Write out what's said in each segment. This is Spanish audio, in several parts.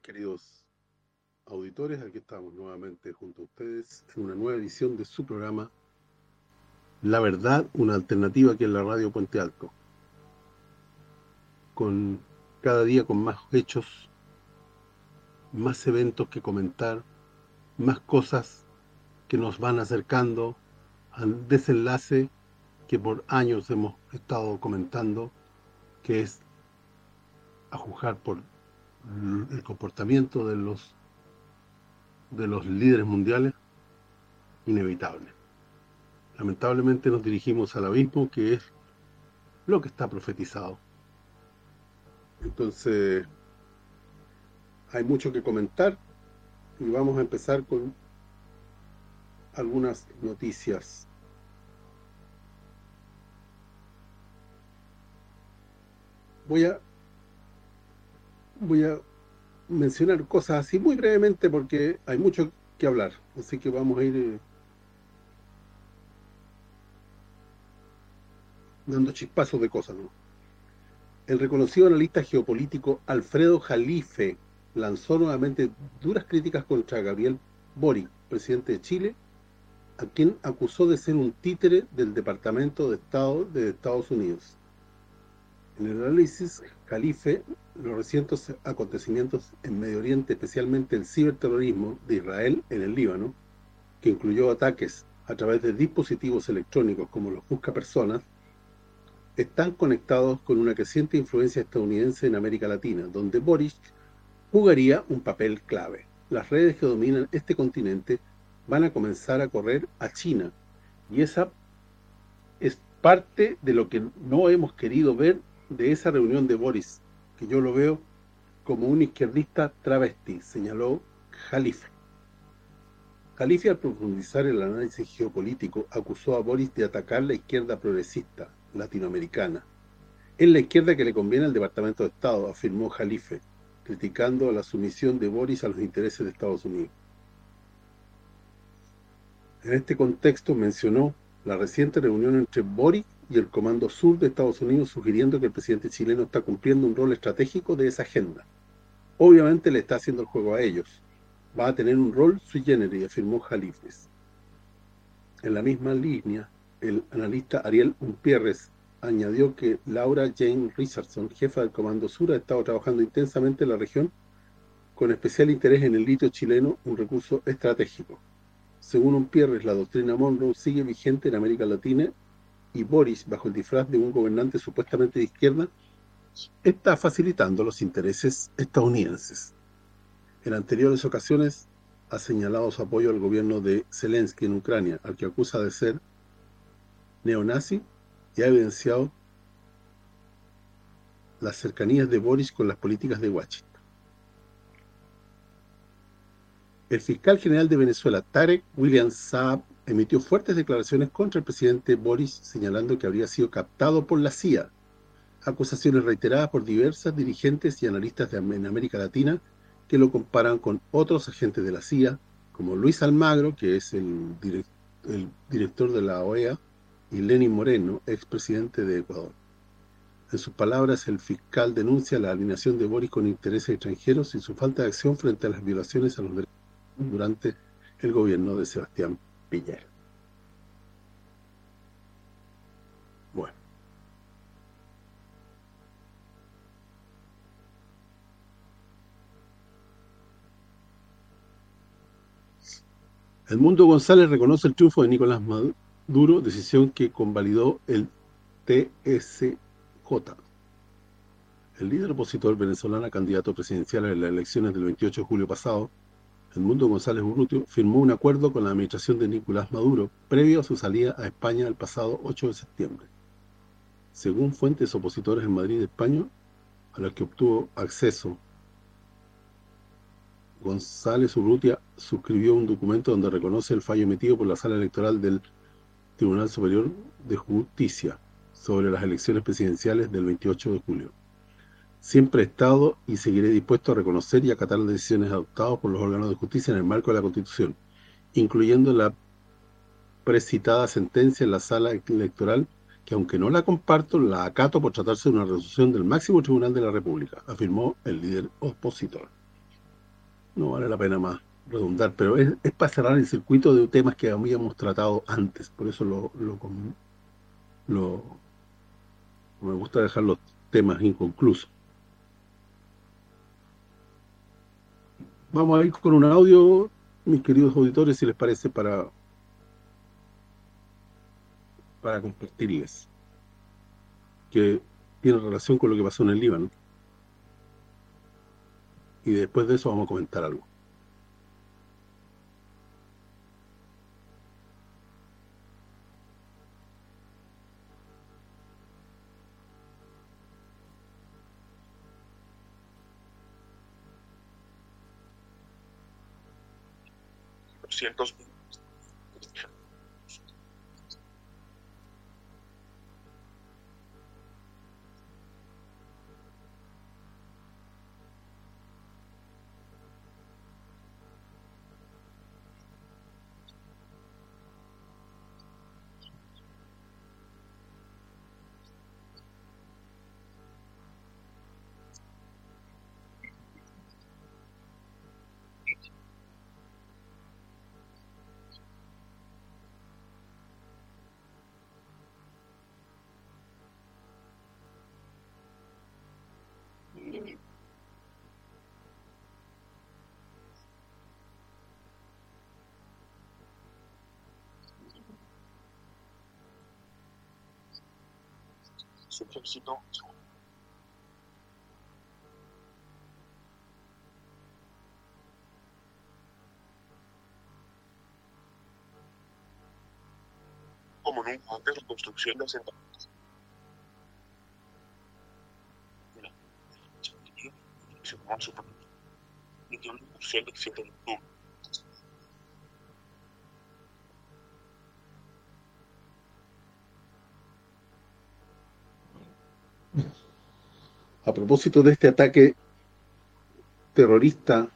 queridos auditores? Aquí estamos nuevamente junto a ustedes en una nueva edición de su programa La Verdad, una alternativa que es la Radio Puente Alto. Con cada día con más hechos, más eventos que comentar, más cosas que nos van acercando al desenlace que por años hemos estado comentando, que es a juzgar por el comportamiento de los de los líderes mundiales inevitable. Lamentablemente nos dirigimos al abismo que es lo que está profetizado. Entonces, hay mucho que comentar y vamos a empezar con algunas noticias. Voy a voy a mencionar cosas así muy brevemente porque hay mucho que hablar. Así que vamos a ir eh, dando chispazos de cosas. El reconocido analista geopolítico Alfredo Jalife lanzó nuevamente duras críticas contra Gabriel Boric, presidente de Chile, a quien acusó de ser un títere del Departamento de Estado de Estados Unidos. En el análisis, Calife, los recientes acontecimientos en Medio Oriente, especialmente el ciberterrorismo de Israel en el Líbano, que incluyó ataques a través de dispositivos electrónicos como los busca personas, están conectados con una creciente influencia estadounidense en América Latina, donde Boris jugaría un papel clave. Las redes que dominan este continente van a comenzar a correr a China, y esa es parte de lo que no hemos querido ver de esa reunión de Boris, que yo lo veo como un izquierdista travesti, señaló Jalife. Jalife, al profundizar el análisis geopolítico, acusó a Boris de atacar la izquierda progresista latinoamericana. Es la izquierda que le conviene al Departamento de Estado, afirmó Jalife, criticando la sumisión de Boris a los intereses de Estados Unidos. En este contexto mencionó la reciente reunión entre Boris y el Comando Sur de Estados Unidos sugiriendo que el presidente chileno está cumpliendo un rol estratégico de esa agenda. Obviamente le está haciendo el juego a ellos. Va a tener un rol sui generis, afirmó Jalifes. En la misma línea, el analista Ariel Umpierres añadió que Laura Jane Richardson, jefa del Comando Sur, ha estado trabajando intensamente en la región con especial interés en el litio chileno, un recurso estratégico. Según Umpierres, la doctrina Monroe sigue vigente en América Latina y Boris, bajo el disfraz de un gobernante supuestamente de izquierda, está facilitando los intereses estadounidenses. En anteriores ocasiones ha señalado su apoyo al gobierno de Zelensky en Ucrania, al que acusa de ser neonazi y ha evidenciado las cercanías de Boris con las políticas de Washington. El fiscal general de Venezuela, Tarek William Saab, emitió fuertes declaraciones contra el presidente Boris, señalando que habría sido captado por la CIA. Acusaciones reiteradas por diversas dirigentes y analistas de América Latina que lo comparan con otros agentes de la CIA, como Luis Almagro, que es el, el director de la OEA, y Lenin Moreno, expresidente de Ecuador. En sus palabras, el fiscal denuncia la alineación de Boris con intereses extranjeros y su falta de acción frente a las violaciones a los derechos durante el gobierno de Sebastián bueno. El mundo González reconoce el triunfo de Nicolás Maduro, decisión que convalidó el TSJ. El líder opositor venezolano candidato presidencial en las elecciones del 28 de julio pasado mundo González Urrutia firmó un acuerdo con la administración de Nicolás Maduro previo a su salida a España el pasado 8 de septiembre. Según fuentes opositores en Madrid, España, a las que obtuvo acceso, González Urrutia suscribió un documento donde reconoce el fallo emitido por la Sala Electoral del Tribunal Superior de Justicia sobre las elecciones presidenciales del 28 de julio. Siempre he estado y seguiré dispuesto a reconocer y acatar las decisiones adoptadas por los órganos de justicia en el marco de la Constitución, incluyendo la precitada sentencia en la sala electoral, que aunque no la comparto, la acato por tratarse de una resolución del máximo tribunal de la República, afirmó el líder opositor. no vale la pena más redundar, pero es, para cerrar el circuito de temas que habíamos tratado antes, por eso lo, me gusta dejar los temas inconclusos. Vamos a ir con un audio, mis queridos auditores, si les parece, para para compartirles que tiene relación con lo que pasó en el Líbano. Y después de eso vamos a comentar algo. Cientos su como nunca antes la construcción de asentamientos. A propósito de este ataque terrorista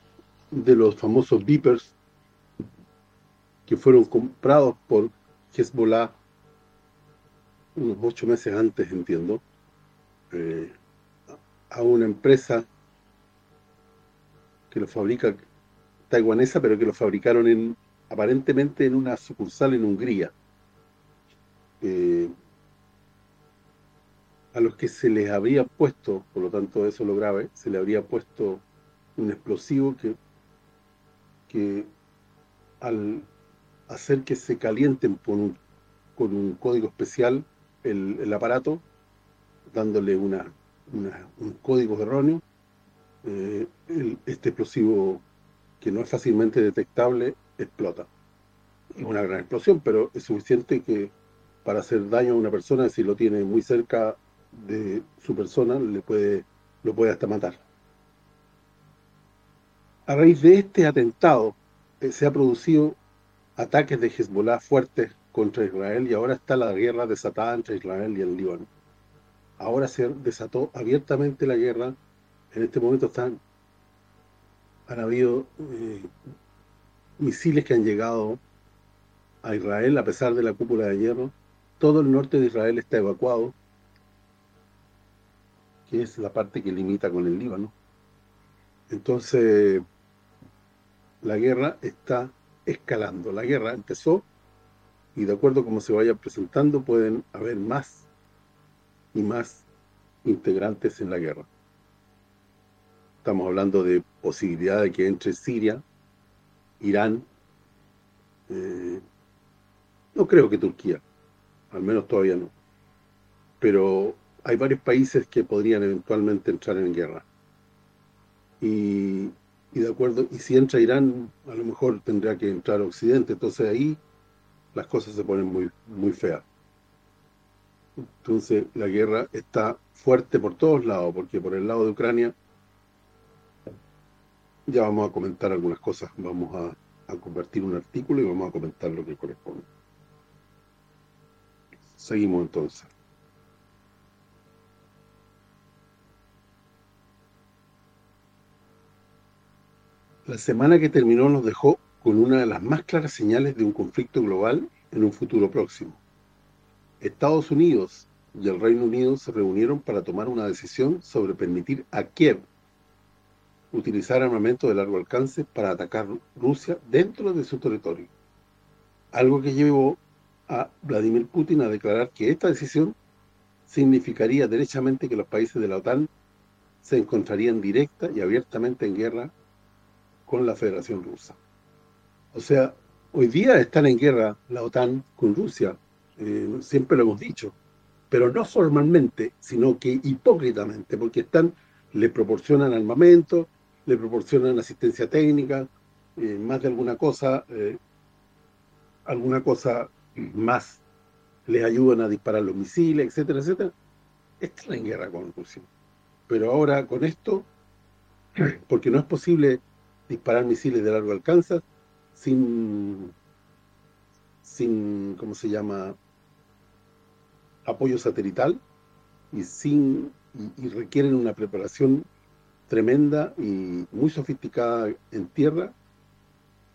de los famosos Vipers que fueron comprados por Hezbollah unos ocho meses antes, entiendo, eh, a una empresa que lo fabrica taiwanesa, pero que lo fabricaron en aparentemente en una sucursal en Hungría. Eh, a los que se les habría puesto, por lo tanto eso es lo grave, se le habría puesto un explosivo que, que al hacer que se calienten con un, código especial el, aparato, dándole una, un código erróneo, eh, este explosivo que no es fácilmente detectable explota. Es una gran explosión, pero es suficiente que para hacer daño a una persona, si lo tiene muy cerca de su persona, le puede lo puede hasta matar. A raíz de este atentado eh, se ha producido ataques de Hezbollah fuertes contra Israel y ahora está la guerra desatada entre Israel y el Líbano. Ahora se desató abiertamente la guerra en este momento están han habido eh, misiles que han llegado a Israel a pesar de la cúpula de hierro. Todo el norte de Israel está evacuado, es la parte que limita con el Líbano. Entonces, la guerra está escalando. La guerra empezó y de acuerdo a cómo se vaya presentando pueden haber más y más integrantes en la guerra. Estamos hablando de posibilidad de que entre Siria, Irán, eh, no creo que Turquía, al menos todavía no. Pero hay varios países que podrían eventualmente entrar en guerra. Y, de acuerdo, y si entra Irán, a lo mejor tendría que entrar Occidente, entonces ahí las cosas se ponen muy muy feas. Entonces la guerra está fuerte por todos lados, porque por el lado de Ucrania ya vamos a comentar algunas cosas, vamos a, a convertir un artículo y vamos a comentar lo que corresponde. Seguimos entonces. La semana que terminó nos dejó con una de las más claras señales de un conflicto global en un futuro próximo. Estados Unidos y el Reino Unido se reunieron para tomar una decisión sobre permitir a Kiev utilizar armamento de largo alcance para atacar Rusia dentro de su territorio. Algo que llevó a Vladimir Putin a declarar que esta decisión significaría derechamente que los países de la OTAN se encontrarían directa y abiertamente en guerra con la Federación Rusa. O sea, hoy día están en guerra la OTAN con Rusia, eh, siempre lo hemos dicho, pero no formalmente, sino que hipócritamente, porque están le proporcionan armamento, le proporcionan asistencia técnica, eh, más de alguna cosa, eh, alguna cosa más les ayudan a disparar los misiles, etcétera, etcétera. Están en guerra con Rusia. Pero ahora con esto, porque no es posible disparar misiles de largo alcance sin, sin ¿cómo se llama?, apoyo satelital y sin y, requieren una preparación tremenda y muy sofisticada en tierra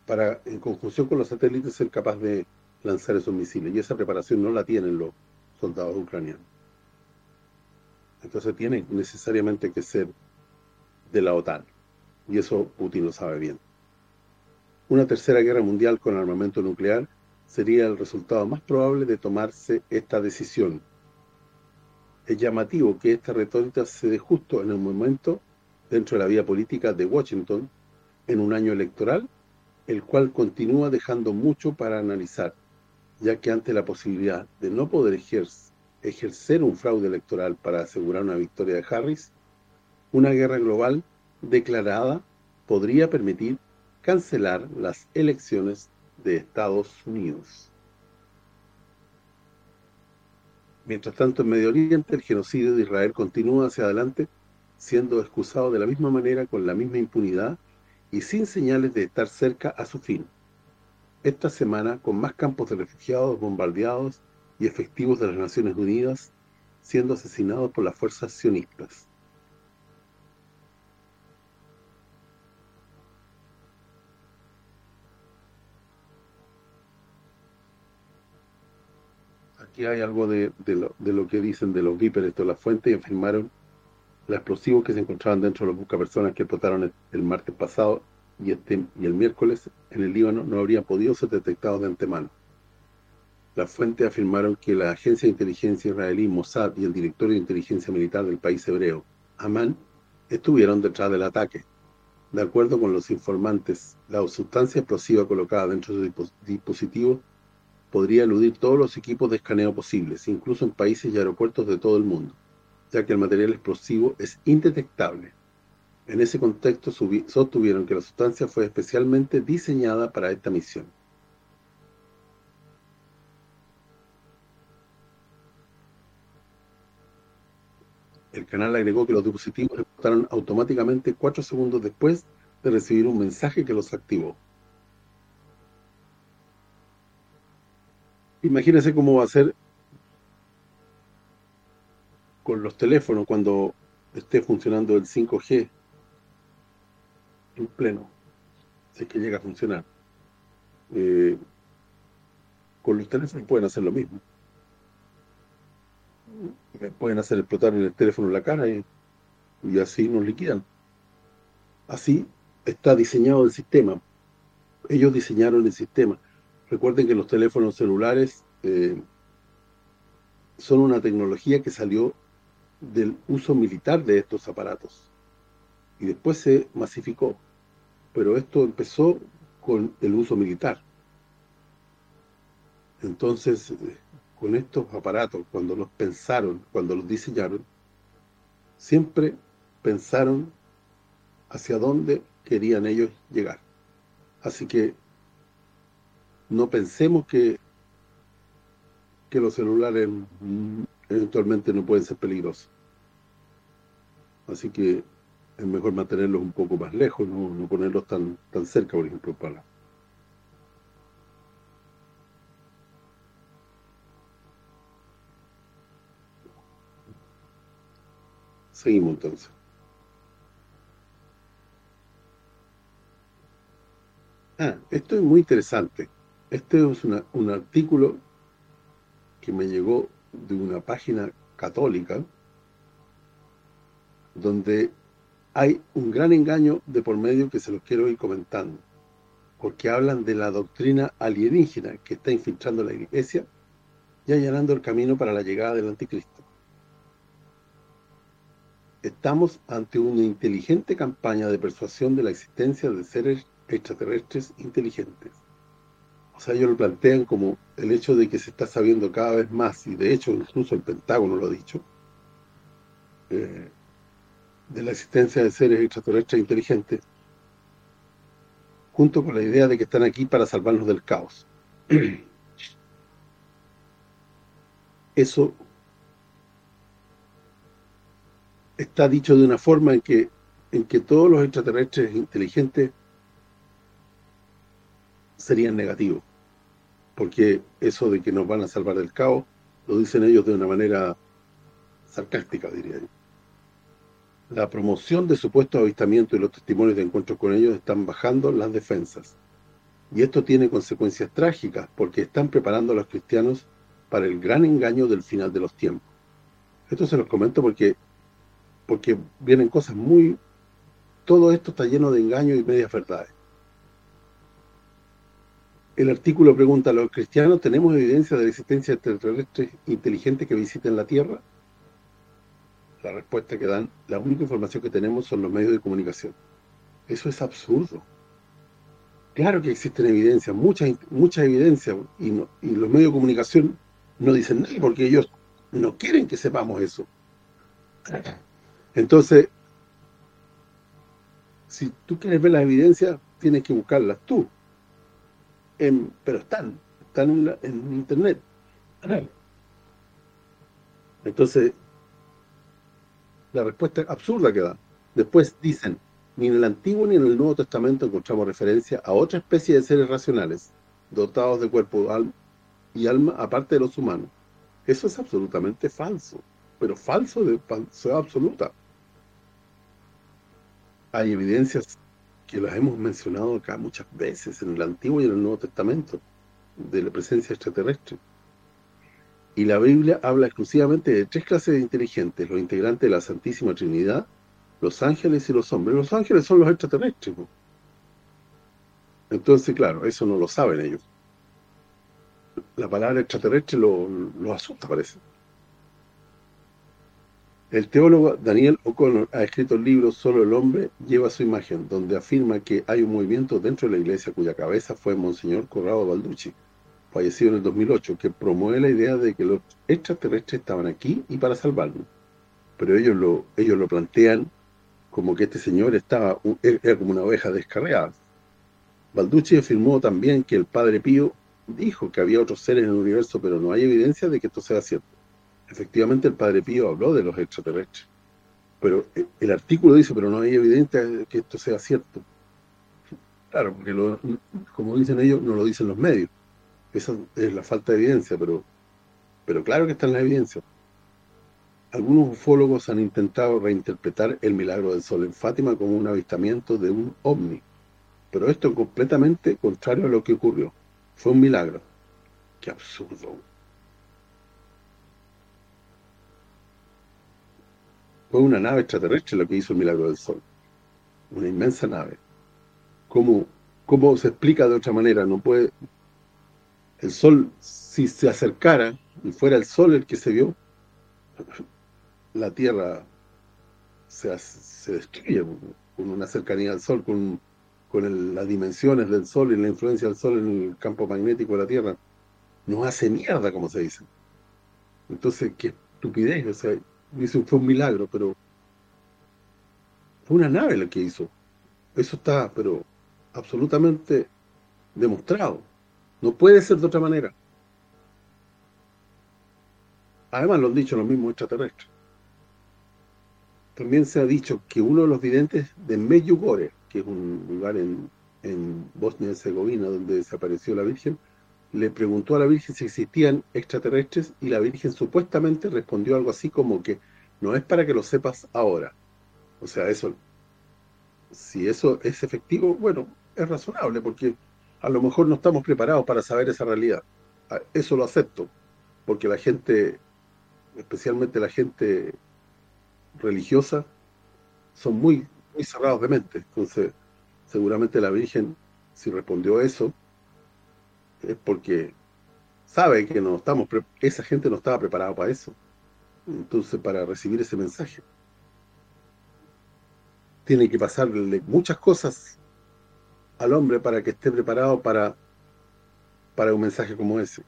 para, en conjunción con los satélites, ser capaz de lanzar esos misiles. Y esa preparación no la tienen los soldados ucranianos. Entonces tiene necesariamente que ser de la OTAN. Y eso Putin lo sabe bien. Una tercera guerra mundial con armamento nuclear sería el resultado más probable de tomarse esta decisión. Es llamativo que esta retórica se dé justo en el momento dentro de la vida política de Washington en un año electoral, el cual continúa dejando mucho para analizar, ya que ante la posibilidad de no poder ejercer un fraude electoral para asegurar una victoria de Harris, una guerra global declarada podría permitir cancelar las elecciones de Estados Unidos. Mientras tanto, en Medio Oriente, el genocidio de Israel continúa hacia adelante, siendo excusado de la misma manera, con la misma impunidad y sin señales de estar cerca a su fin. Esta semana, con más campos de refugiados bombardeados y efectivos de las Naciones Unidas siendo asesinados por las fuerzas sionistas. Hay algo de, lo, que dicen de los víperes de la fuente y afirmaron los explosivos que se encontraban dentro de los buscapersonas que explotaron el, martes pasado y este y el miércoles en el Líbano no habrían podido ser detectados de antemano. Las fuentes afirmaron que la agencia de inteligencia israelí Mossad y el directorio de inteligencia militar del país hebreo, Amán, estuvieron detrás del ataque. De acuerdo con los informantes, la sustancia explosiva colocada dentro de dispositivo podría eludir todos los equipos de escaneo posibles, incluso en países y aeropuertos de todo el mundo, ya que el material explosivo es indetectable. En ese contexto sostuvieron que la sustancia fue especialmente diseñada para esta misión. El canal agregó que los dispositivos explotaron automáticamente cuatro segundos después de recibir un mensaje que los activó. Imagínense cómo va a ser con los teléfonos cuando esté funcionando el 5G en pleno, si que llega a funcionar. Eh, con los teléfonos pueden hacer lo mismo. Pueden hacer explotar el teléfono en la cara y, y así nos liquidan. Así está diseñado el sistema. Ellos diseñaron el sistema. Recuerden que los teléfonos celulares eh, son una tecnología que salió del uso militar de estos aparatos y después se masificó. Pero esto empezó con el uso militar. Entonces, eh, con estos aparatos, cuando los pensaron, cuando los diseñaron, siempre pensaron hacia dónde querían ellos llegar. Así que no pensemos que que los celulares mm, eventualmente no pueden ser peligrosos. Así que es mejor mantenerlos un poco más lejos, no, ponerlos tan tan cerca, por ejemplo, para Seguimos entonces. Ah, esto es muy interesante. Este es un artículo que me llegó de una página católica donde hay un gran engaño de por medio que se los quiero ir comentando, porque hablan de la doctrina alienígena que está infiltrando la iglesia y allanando el camino para la llegada del anticristo. Estamos ante una inteligente campaña de persuasión de la existencia de seres extraterrestres inteligentes. O sea, ellos lo plantean como el hecho de que se está sabiendo cada vez más, y de hecho incluso el Pentágono lo ha dicho, eh, de la existencia de seres extraterrestres inteligentes, junto con la idea de que están aquí para salvarnos del caos. Eso está dicho de una forma en que en que todos los extraterrestres inteligentes serían negativos. Porque eso de que nos van a salvar del caos, lo dicen ellos de una manera sarcástica, diría yo. La promoción de supuestos avistamientos y los testimonios de encuentros con ellos están bajando las defensas. Y esto tiene consecuencias trágicas, porque están preparando a los cristianos para el gran engaño del final de los tiempos. Esto se los comento porque porque vienen cosas muy... Todo esto está lleno de engaños y medias verdades. El artículo pregunta, ¿los cristianos tenemos evidencia de la existencia de extraterrestres inteligentes que visiten la Tierra? La respuesta que dan, la única información que tenemos son los medios de comunicación. Eso es absurdo. Claro que existen evidencias, muchas mucha evidencias, y, y los medios de comunicación no dicen nada porque ellos no quieren que sepamos eso. Entonces, si tú quieres ver las evidencias, tienes que buscarlas tú. Pero están, están en, internet. Entonces, la respuesta absurda que da. Después dicen, ni en el Antiguo ni en el Nuevo Testamento encontramos referencia a otra especie de seres racionales, dotados de cuerpo y alma, aparte de los humanos. Eso es absolutamente falso, pero falso de falsedad absoluta hay evidencias que las hemos mencionado acá muchas veces en el Antiguo y en el Nuevo Testamento de la presencia extraterrestre. Y la Biblia habla exclusivamente de tres clases de inteligentes, los integrantes de la Santísima Trinidad, los ángeles y los hombres. Los ángeles son los extraterrestres. Entonces, claro, eso no lo saben ellos. La palabra extraterrestre lo, lo asusta, parece. El teólogo Daniel O'Connor ha escrito el libro Solo el hombre lleva su imagen, donde afirma que hay un movimiento dentro de la iglesia cuya cabeza fue Monseñor Corrado Balducci, fallecido en el 2008, que promueve la idea de que los extraterrestres estaban aquí y para salvarnos. Pero ellos lo ellos lo plantean como que este señor estaba era como una oveja descarriada. Balducci afirmó también que el Padre Pío dijo que había otros seres en el universo, pero no hay evidencia de que esto sea cierto efectivamente el Padre Pío habló de los extraterrestres. Pero el artículo dice, pero no hay evidencia de que esto sea cierto. Claro, porque como dicen ellos, no lo dicen los medios. Esa es la falta de evidencia, pero pero claro que está en la evidencia. Algunos ufólogos han intentado reinterpretar el milagro del sol en Fátima como un avistamiento de un ovni. Pero esto es completamente contrario a lo que ocurrió. Fue un milagro. Qué absurdo. Fue una nave extraterrestre lo que hizo el milagro del Sol. Una inmensa nave. ¿Cómo, cómo se explica de otra manera? No puede... El Sol, si se acercara y fuera el Sol el que se vio, la Tierra se, se destruye con una cercanía al Sol, con, con las dimensiones del Sol y la influencia del Sol en el campo magnético de la Tierra. Nos hace mierda, como se dice. Entonces, qué estupidez, o sea, Dice, fue un milagro, pero fue una nave la que hizo. Eso está, pero absolutamente demostrado. No puede ser de otra manera. Además lo han dicho los mismos extraterrestres. También se ha dicho que uno de los videntes de Medjugorje, que es un lugar en, en Bosnia y Herzegovina donde desapareció la Virgen, le preguntó a la Virgen si existían extraterrestres y la Virgen supuestamente respondió algo así como que no es para que lo sepas ahora. O sea, eso si eso es efectivo, bueno, es razonable porque a lo mejor no estamos preparados para saber esa realidad. Ah, eso lo acepto, porque la gente, especialmente la gente religiosa, son muy muy cerrados de mente. Entonces, seguramente la Virgen, si respondió eso, es porque sabe que no estamos esa gente no estaba preparada para eso. Entonces, para recibir ese mensaje. Tiene que pasarle muchas cosas al hombre para que esté preparado para, para un mensaje como ese.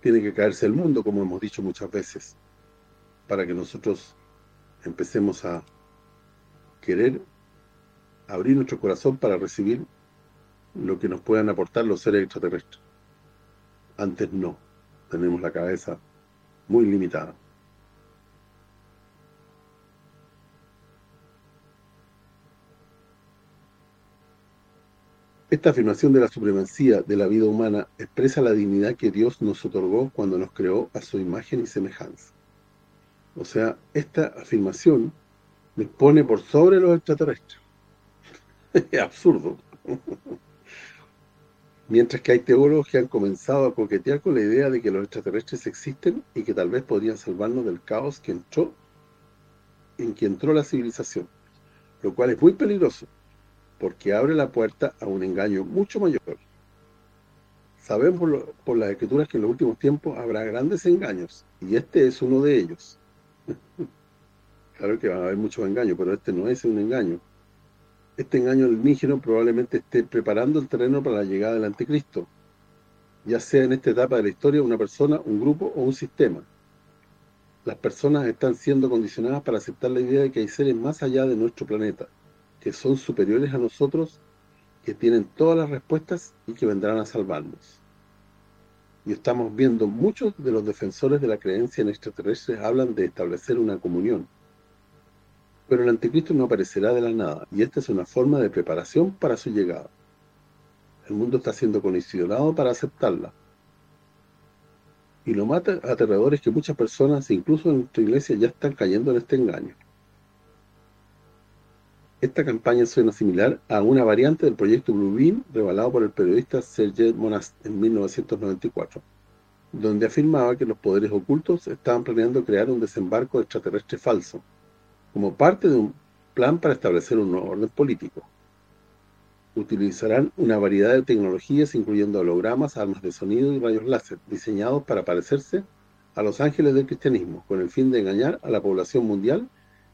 Tiene que caerse el mundo, como hemos dicho muchas veces, para que nosotros empecemos a querer abrir nuestro corazón para recibir lo que nos puedan aportar los seres extraterrestres. Antes no, tenemos la cabeza muy limitada. Esta afirmación de la supremacía de la vida humana expresa la dignidad que Dios nos otorgó cuando nos creó a su imagen y semejanza. O sea, esta afirmación nos pone por sobre los extraterrestres. es absurdo. Mientras que hay teólogos que han comenzado a coquetear con la idea de que los extraterrestres existen y que tal vez podrían salvarnos del caos que entró en que entró la civilización, lo cual es muy peligroso, porque abre la puerta a un engaño mucho mayor. Sabemos por, por las escrituras que en los últimos tiempos habrá grandes engaños, y este es uno de ellos. claro que va a haber muchos engaños, pero este no es un engaño. Este engaño alienígeno probablemente esté preparando el terreno para la llegada del anticristo, ya sea en esta etapa de la historia una persona, un grupo o un sistema. Las personas están siendo condicionadas para aceptar la idea de que hay seres más allá de nuestro planeta, que son superiores a nosotros, que tienen todas las respuestas y que vendrán a salvarnos. Y estamos viendo muchos de los defensores de la creencia en extraterrestres hablan de establecer una comunión. Pero el anticristo no aparecerá de la nada, y esta es una forma de preparación para su llegada. El mundo está siendo condicionado para aceptarla. Y lo más aterrador es que muchas personas, incluso en nuestra iglesia, ya están cayendo en este engaño. Esta campaña suena similar a una variante del proyecto Beam revelado por el periodista Serge Monast en 1994, donde afirmaba que los poderes ocultos estaban planeando crear un desembarco extraterrestre falso, como parte de un plan para establecer un nuevo orden político. Utilizarán una variedad de tecnologías, incluyendo hologramas, armas de sonido y rayos láser, diseñados para parecerse a los ángeles del cristianismo, con el fin de engañar a la población mundial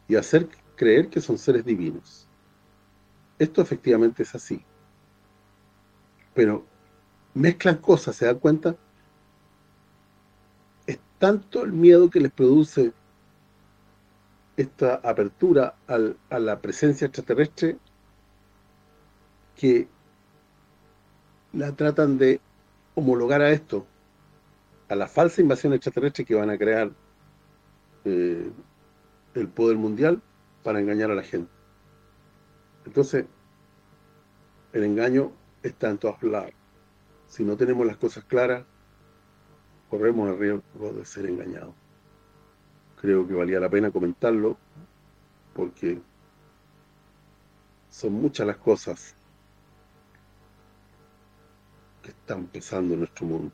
y hacer creer que son seres divinos. Esto efectivamente es así. Pero mezclan cosas, ¿se dan cuenta? Es tanto el miedo que les produce esta apertura a la presencia extraterrestre que la tratan de homologar a esto, a la falsa invasión extraterrestre que van a crear eh, el poder mundial para engañar a la gente. Entonces, el engaño está en todos lados. Si no tenemos las cosas claras, corremos el riesgo de ser engañados. Creo que valía la pena comentarlo, porque son muchas las cosas que están pesando en nuestro mundo.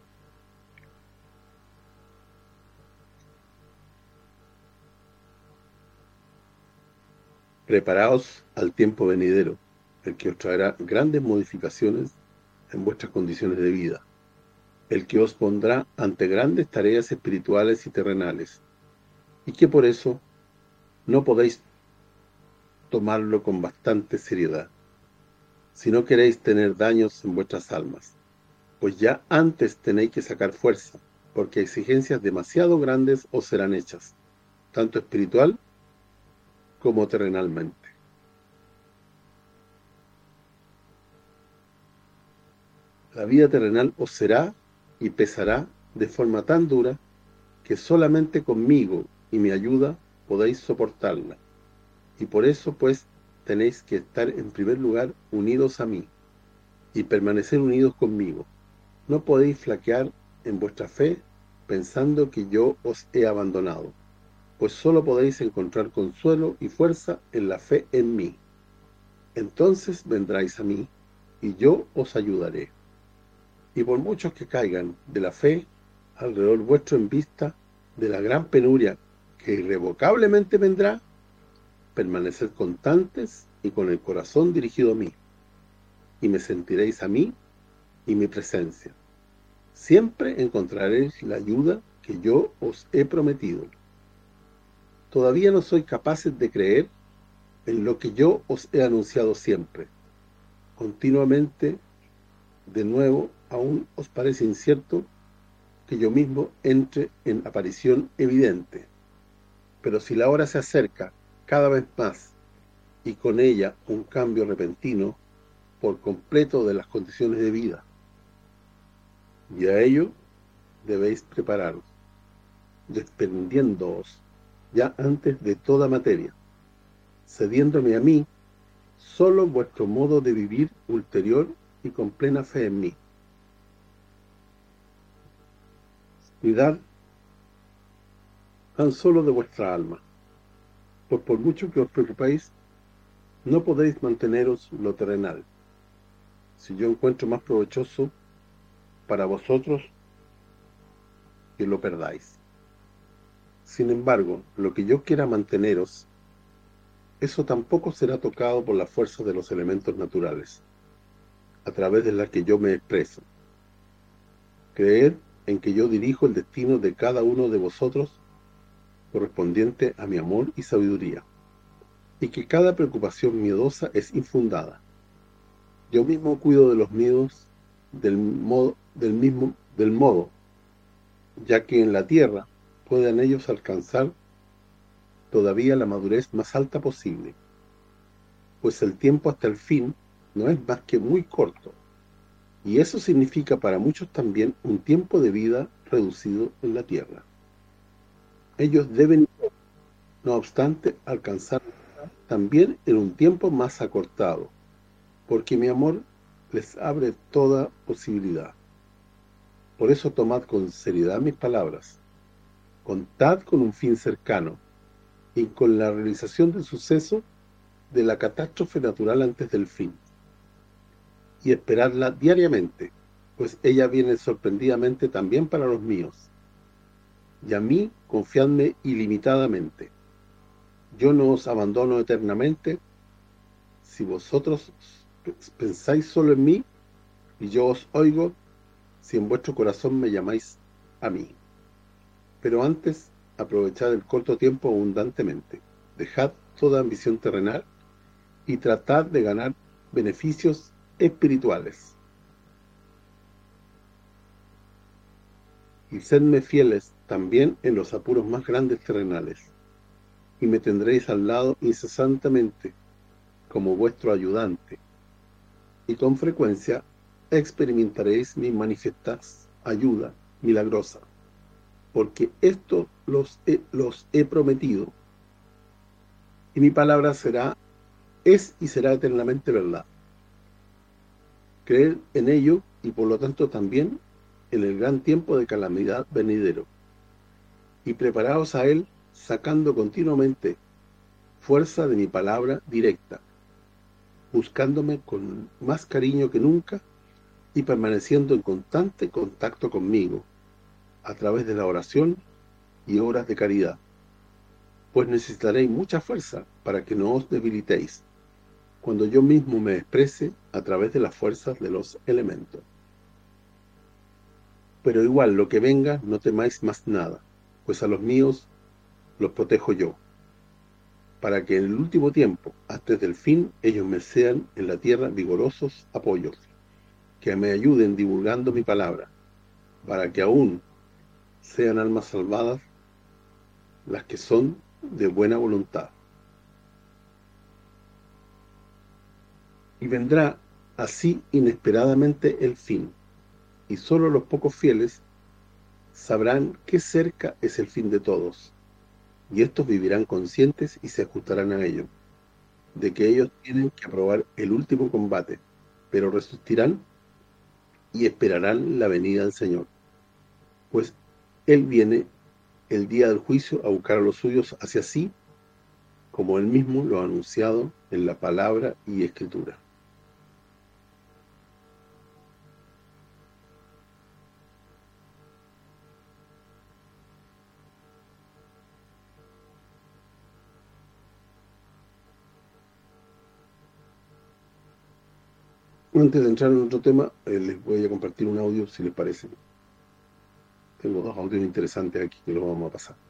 Preparaos al tiempo venidero, el que os traerá grandes modificaciones en vuestras condiciones de vida, el que os pondrá ante grandes tareas espirituales y terrenales, y que por eso no podéis tomarlo con bastante seriedad, si no queréis tener daños en vuestras almas, pues ya antes tenéis que sacar fuerza, porque exigencias demasiado grandes os serán hechas, tanto espiritual como terrenalmente. La vida terrenal os será y pesará de forma tan dura que solamente conmigo y mi ayuda podéis soportarla. Y por eso, pues, tenéis que estar en primer lugar unidos a mí y permanecer unidos conmigo. No podéis flaquear en vuestra fe pensando que yo os he abandonado pues solo podéis encontrar consuelo y fuerza en la fe en mí. Entonces vendráis a mí, y yo os ayudaré. Y por muchos que caigan de la fe alrededor vuestro en vista de la gran penuria que irrevocablemente vendrá, permaneced constantes y con el corazón dirigido a mí, y me sentiréis a mí y mi presencia. Siempre encontraréis la ayuda que yo os he prometido. Todavía no sois capaces de creer en lo que yo os he anunciado siempre. Continuamente, de nuevo, aún os parece incierto que yo mismo entre en aparición evidente. Pero si la hora se acerca cada vez más y con ella un cambio repentino por completo de las condiciones de vida, y a ello debéis prepararos, desprendiéndoos ya antes de toda materia, cediéndome a mí solo vuestro modo de vivir ulterior y con plena fe en mí. Cuidad tan solo de vuestra alma, pues por mucho que os preocupéis, no podéis manteneros lo terrenal. Si yo encuentro más provechoso para vosotros que lo perdáis. Sin embargo, lo que yo quiera manteneros, eso tampoco será tocado por la fuerza de los elementos naturales, a través de la que yo me expreso. Creed en que yo dirijo el destino de cada uno de vosotros correspondiente a mi amor y sabiduría, y que cada preocupación miedosa es infundada. Yo mismo cuido de los miedos del modo del mismo del modo, ya que en la tierra puedan ellos alcanzar todavía la madurez más alta posible, pues el tiempo hasta el fin no es más que muy corto, y eso significa para muchos también un tiempo de vida reducido en la tierra. Ellos deben, no obstante, alcanzar también en un tiempo más acortado, porque mi amor les abre toda posibilidad. Por eso tomad con seriedad mis palabras. Contad con un fin cercano y con la realización del suceso de la catástrofe natural antes del fin. Y esperadla diariamente, pues ella viene sorprendidamente también para los míos. Y a mí confiadme ilimitadamente. Yo no os abandono eternamente si vosotros pensáis solo en mí y yo os oigo si en vuestro corazón me llamáis a mí. Pero antes, aprovechad el corto tiempo abundantemente. Dejad toda ambición terrenal y tratad de ganar beneficios espirituales. Y sedme fieles también en los apuros más grandes terrenales, y me tendréis al lado incesantemente como vuestro ayudante, y con frecuencia experimentaréis mi manifestas ayuda milagrosa, porque esto los he, los he prometido, y mi palabra será, es y será eternamente verdad. Creer en ello, y por lo tanto también en el gran tiempo de calamidad venidero, y preparaos a él, sacando continuamente fuerza de mi palabra directa, buscándome con más cariño que nunca, y permaneciendo en constante contacto conmigo a través de la oración y obras de caridad, pues necesitaréis mucha fuerza para que no os debilitéis cuando yo mismo me exprese a través de las fuerzas de los elementos. Pero igual, lo que venga, no temáis más nada, pues a los míos los protejo yo, para que en el último tiempo, antes del fin, ellos me sean en la tierra vigorosos apoyos que me ayuden divulgando mi palabra, para que aún sean almas salvadas las que son de buena voluntad. Y vendrá así inesperadamente el fin, y solo los pocos fieles sabrán qué cerca es el fin de todos, y estos vivirán conscientes y se ajustarán a ello, de que ellos tienen que aprobar el último combate, pero resistirán y esperarán la venida del Señor. Pues Él viene el día del juicio a buscar a los suyos hacia sí, como Él mismo lo ha anunciado en la palabra y escritura. Antes de entrar en otro tema, eh, les voy a compartir un audio, si les parece. Tengo dos audios interesantes aquí que los vamos a pasar.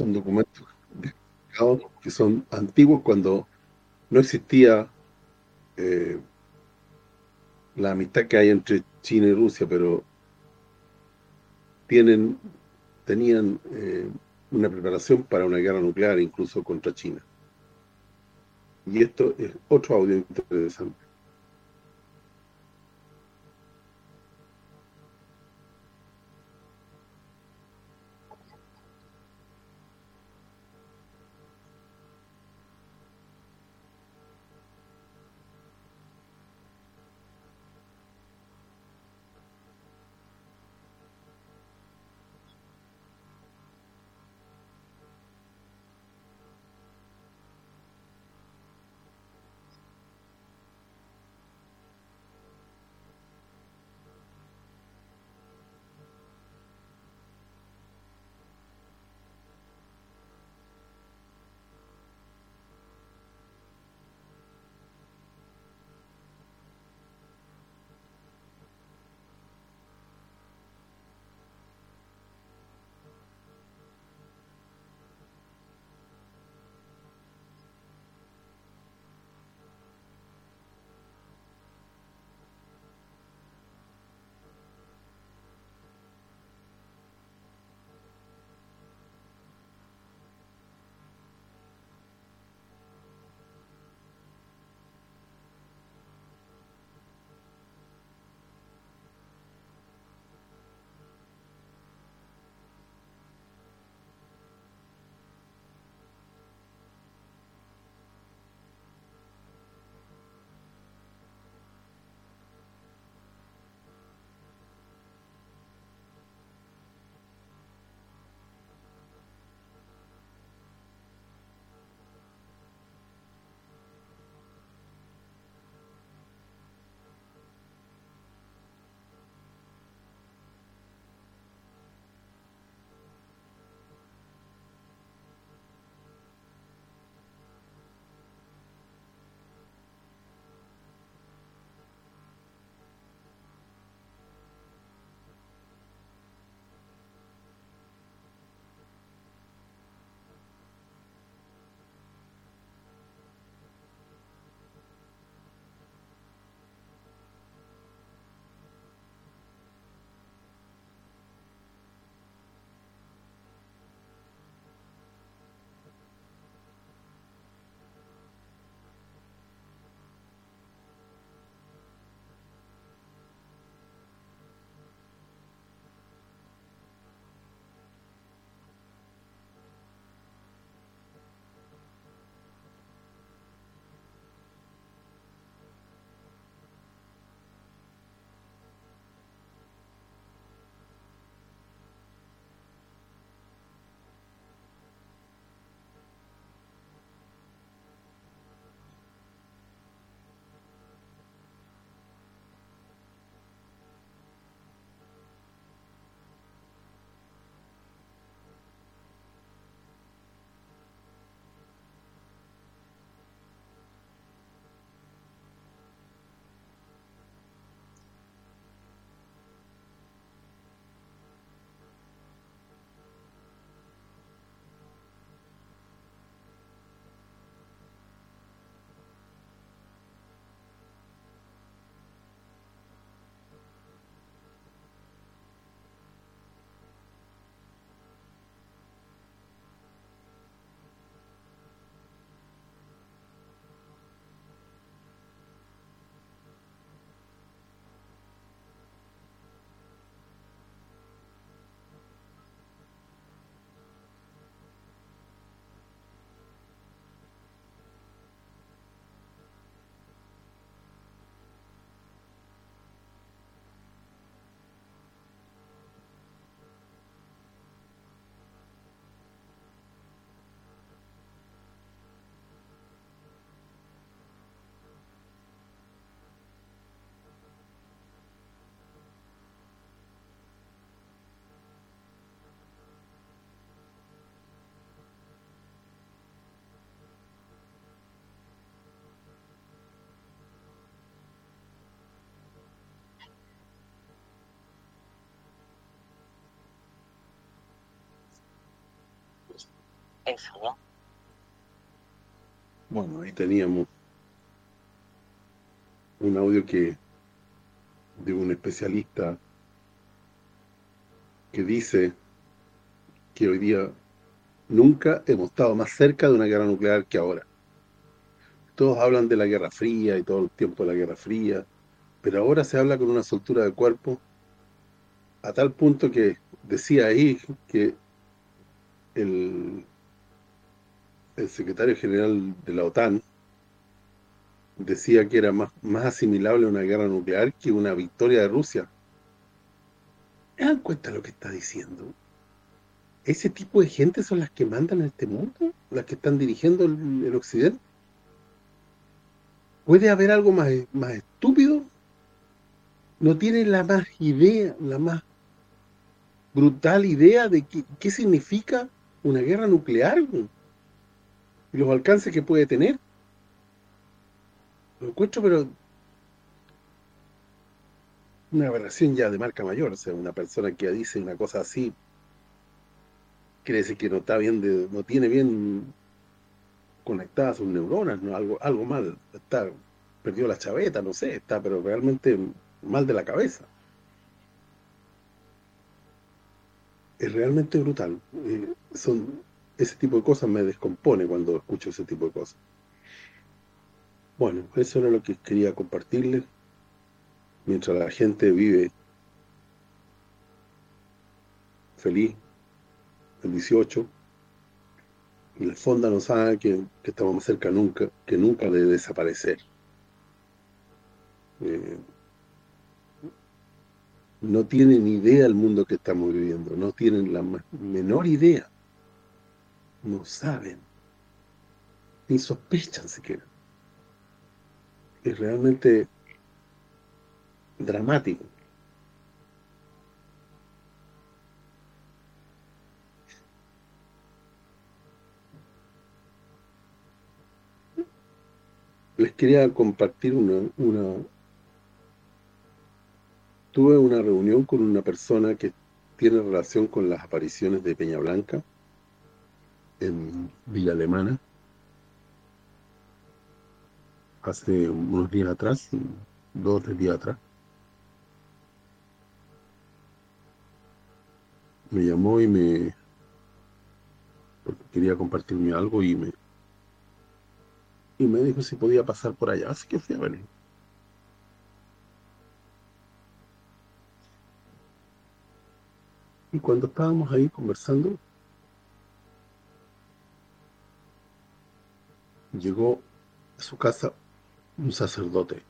Son documentos que son antiguos cuando no existía eh, la amistad que hay entre China y Rusia, pero tienen tenían eh, una preparación para una guerra nuclear incluso contra China. Y esto es otro audio interesante. Eso, ¿no? Bueno, ahí teníamos un audio que de un especialista que dice que hoy día nunca hemos estado más cerca de una guerra nuclear que ahora. Todos hablan de la Guerra Fría y todo el tiempo de la Guerra Fría, pero ahora se habla con una soltura de cuerpo a tal punto que decía ahí que el, el secretario general de la OTAN decía que era más, más asimilable una guerra nuclear que una victoria de Rusia. ¿Se dan cuenta lo que está diciendo? ¿Ese tipo de gente son las que mandan este mundo? ¿Las que están dirigiendo el, el occidente? ¿Puede haber algo más, más estúpido? No tienen la más idea, la más brutal idea de qué, qué significa una guerra nuclear y los alcances que puede tener. Lo encuentro, pero una aberración ya de marca mayor, o sea, una persona que dice una cosa así quiere que no está bien de, no tiene bien conectadas sus neuronas, no algo algo mal, está perdió la chaveta, no sé, está pero realmente mal de la cabeza. Es realmente brutal. Eh, son ese tipo de cosas me descompone cuando escucho ese tipo de cosas. Bueno, eso era lo que quería compartirles. Mientras la gente vive feliz, el 18, y el fondo no sabe que, que, estamos más cerca nunca, que nunca de desaparecer. Eh, no tienen idea del mundo que estamos viviendo, no tienen la menor idea, no saben, ni sospechan siquiera. Es realmente dramático. Les quería compartir una, una tuve una reunión con una persona que tiene relación con las apariciones de Peña Blanca en Villa Alemana hace unos días atrás, dos o tres días atrás. Me llamó y me porque quería compartirme algo y me y me dijo si podía pasar por allá, así que fui a venir. Y cuando estábamos ahí conversando, llegó a su casa un sacerdote.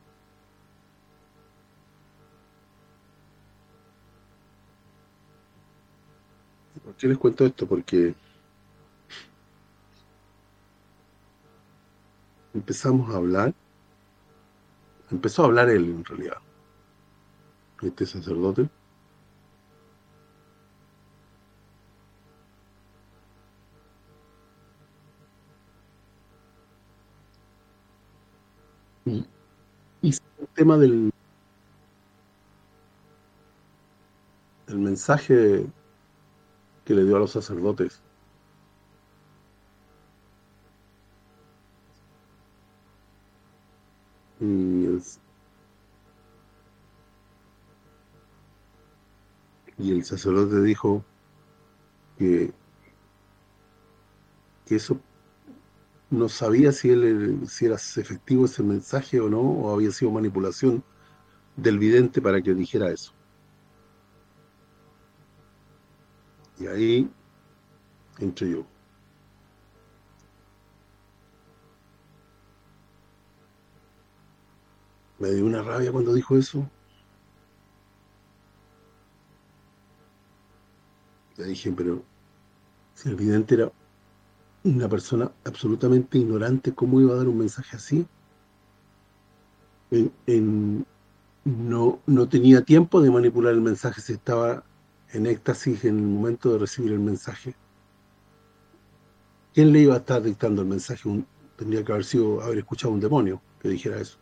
¿Por qué les cuento esto? Porque empezamos a hablar, empezó a hablar él en realidad, este sacerdote, y el tema del el mensaje que le dio a los sacerdotes. Y el, y el sacerdote dijo que, que eso no sabía si él si era efectivo ese mensaje o no, o había sido manipulación del vidente para que dijera eso. Y ahí entré yo. Me dio una rabia cuando dijo eso. Le dije, pero si el vidente era una persona absolutamente ignorante, ¿cómo iba a dar un mensaje así? En, no, no tenía tiempo de manipular el mensaje, se estaba en éxtasis en el momento de recibir el mensaje. ¿Quién le iba a estar dictando el mensaje? Tendría que haber sido haber escuchado un demonio que dijera eso.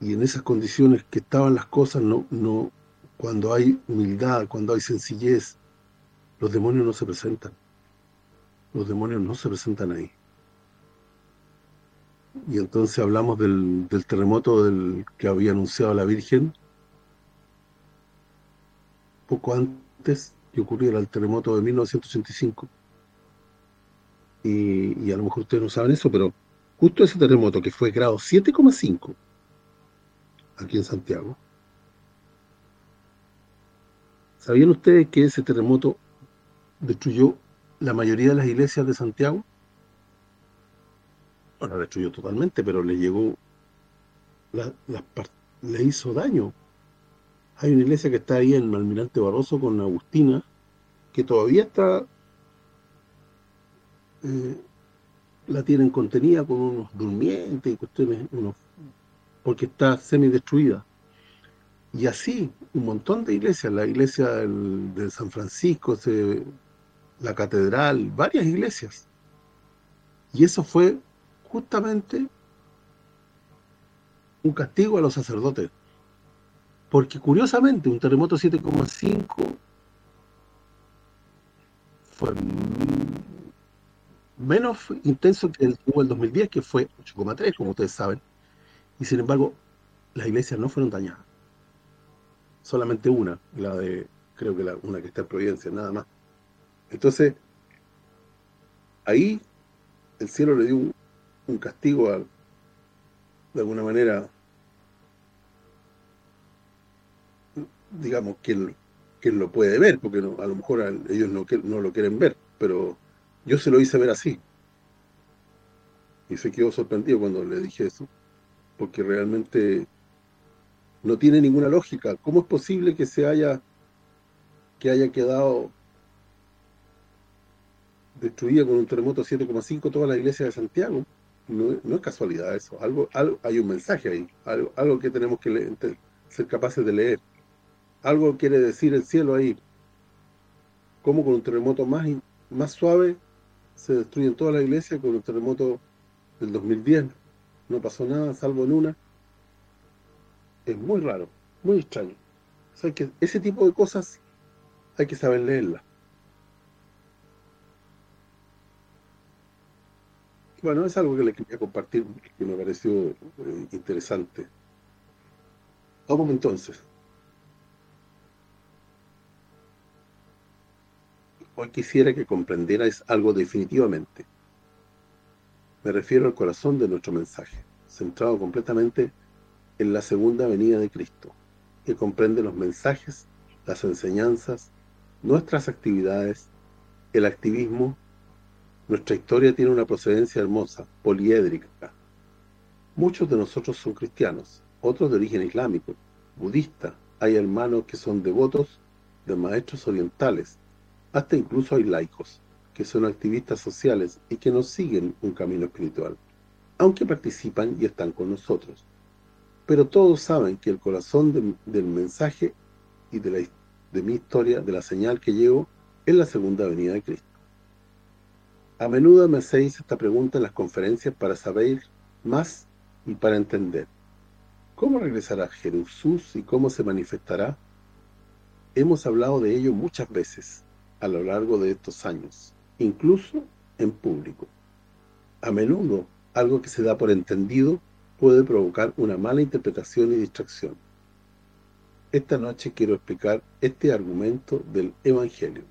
Y en esas condiciones que estaban las cosas, no no cuando hay humildad, cuando hay sencillez, Los demonios no se presentan. Los demonios no se presentan ahí. Y entonces hablamos del, terremoto del que había anunciado la Virgen poco antes que ocurriera el terremoto de 1985. Y, y a lo mejor ustedes no saben eso, pero justo ese terremoto que fue grado 7,5 aquí en Santiago, ¿sabían ustedes que ese terremoto destruyó la mayoría de las iglesias de Santiago? Bueno, la destruyó totalmente, pero le llegó, le hizo daño. Hay una iglesia que está ahí en Almirante Barroso con Agustina, que todavía está eh, la tienen contenida con unos durmientes y cuestiones, unos, porque está semi-destruida. Y así, un montón de iglesias, la iglesia de San Francisco, la catedral, varias iglesias. Y eso fue justamente un castigo a los sacerdotes. Porque curiosamente, un terremoto 7,5 fue menos intenso que el que hubo el 2010, que fue 8,3, como ustedes saben. Y sin embargo, las iglesias no fueron dañadas. Solamente una, la de, creo que la una que está en Providencia, nada más. Entonces, ahí el cielo le dio un, castigo a, de alguna manera, digamos, quien, quien lo puede ver, porque a lo mejor ellos no, no lo quieren ver, pero yo se lo hice ver así. Y se quedó sorprendido cuando le dije eso. Porque realmente no tiene ninguna lógica. ¿Cómo es posible que se haya que haya quedado destruida con un terremoto 7,5 toda la iglesia de Santiago? No, es casualidad eso. Algo, algo Hay un mensaje ahí. Algo, algo que tenemos que ser capaces de leer. Algo quiere decir el cielo ahí. ¿Cómo con un terremoto más, más suave se destruyen todas las iglesias con el terremoto del 2010. No pasó nada, salvo en una. Es muy raro, muy extraño. Que ese tipo de cosas hay que saber leerlas. Bueno, es algo que le quería compartir, que me pareció eh, interesante. Vamos entonces. Hoy quisiera que comprendierais algo definitivamente. Me refiero al corazón de nuestro mensaje, centrado completamente en la segunda venida de Cristo, que comprende los mensajes, las enseñanzas, nuestras actividades, el activismo. Nuestra historia tiene una procedencia hermosa, poliédrica. Muchos de nosotros son cristianos, otros de origen islámico, budista. Hay hermanos que son devotos de maestros orientales, hasta incluso hay laicos, que son activistas sociales y que nos siguen un camino espiritual, aunque participan y están con nosotros. Pero todos saben que el corazón del mensaje y de mi historia, de la señal que llevo, es la segunda venida de Cristo. A menudo me hacéis esta pregunta en las conferencias para saber más y para entender. ¿Cómo regresará Jesús y cómo se manifestará? Hemos hablado de ello muchas veces, a lo largo de estos años, incluso en público. A menudo, algo que se da por entendido puede provocar una mala interpretación y distracción. Esta noche quiero explicar este argumento del Evangelio.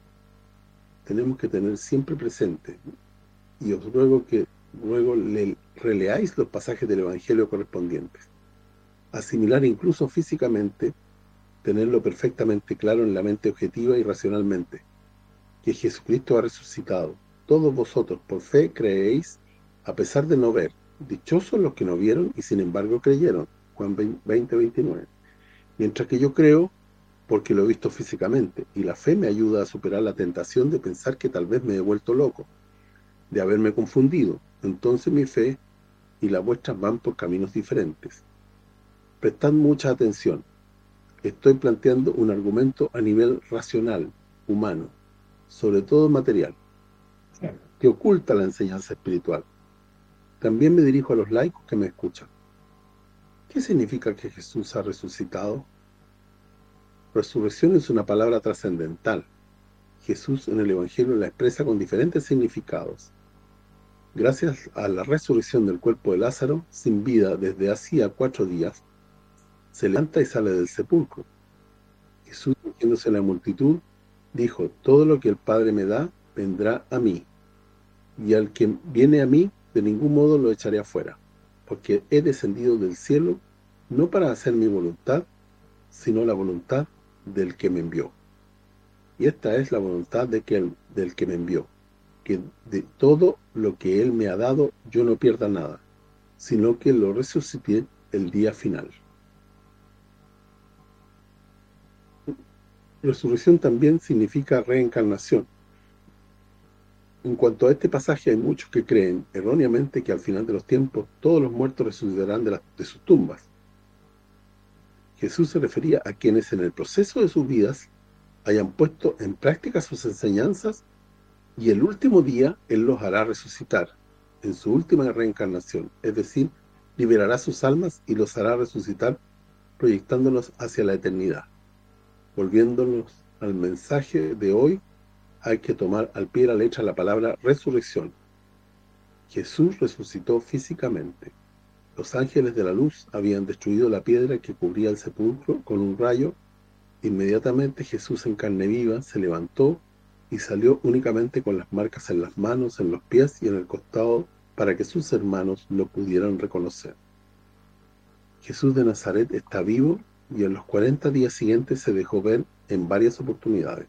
Tenemos que tener siempre presente, y os ruego que luego le releáis los pasajes del Evangelio correspondientes. Asimilar incluso físicamente, tenerlo perfectamente claro en la mente objetiva y racionalmente, que Jesucristo ha resucitado. Todos vosotros por fe creéis, a pesar de no ver. Dichosos los que no vieron y sin embargo creyeron. Juan 20, 29. Mientras que yo creo porque lo he visto físicamente, y la fe me ayuda a superar la tentación de pensar que tal vez me he vuelto loco, de haberme confundido. Entonces mi fe y la vuestra van por caminos diferentes. Prestad mucha atención. Estoy planteando un argumento a nivel racional, humano sobre todo material, que oculta la enseñanza espiritual. También me dirijo a los laicos que me escuchan. ¿Qué significa que Jesús ha resucitado? Resurrección es una palabra trascendental. Jesús en el Evangelio la expresa con diferentes significados. Gracias a la resurrección del cuerpo de Lázaro, sin vida desde hacía cuatro días, se levanta y sale del sepulcro. Jesús, dirigiéndose a la multitud, dijo, todo lo que el Padre me da, vendrá a mí. Y al que viene a mí, de ningún modo lo echaré afuera, porque he descendido del cielo, no para hacer mi voluntad, sino la voluntad del que me envió. Y esta es la voluntad de que del que me envió, que de todo lo que Él me ha dado yo no pierda nada, sino que lo resucité el día final. Resurrección también significa reencarnación. En cuanto a este pasaje hay muchos que creen erróneamente que al final de los tiempos todos los muertos resucitarán de, de sus tumbas. Jesús se refería a quienes en el proceso de sus vidas hayan puesto en práctica sus enseñanzas y el último día Él los hará resucitar en su última reencarnación, es decir, liberará sus almas y los hará resucitar proyectándolos hacia la eternidad. Volviéndonos al mensaje de hoy, hay que tomar al pie de la letra la palabra resurrección. Jesús resucitó físicamente. Los ángeles de la luz habían destruido la piedra que cubría el sepulcro con un rayo Inmediatamente Jesús en carne viva se levantó y salió únicamente con las marcas en las manos, en los pies y en el costado para que sus hermanos lo pudieran reconocer. Jesús de Nazaret está vivo y en los 40 días siguientes se dejó ver en varias oportunidades.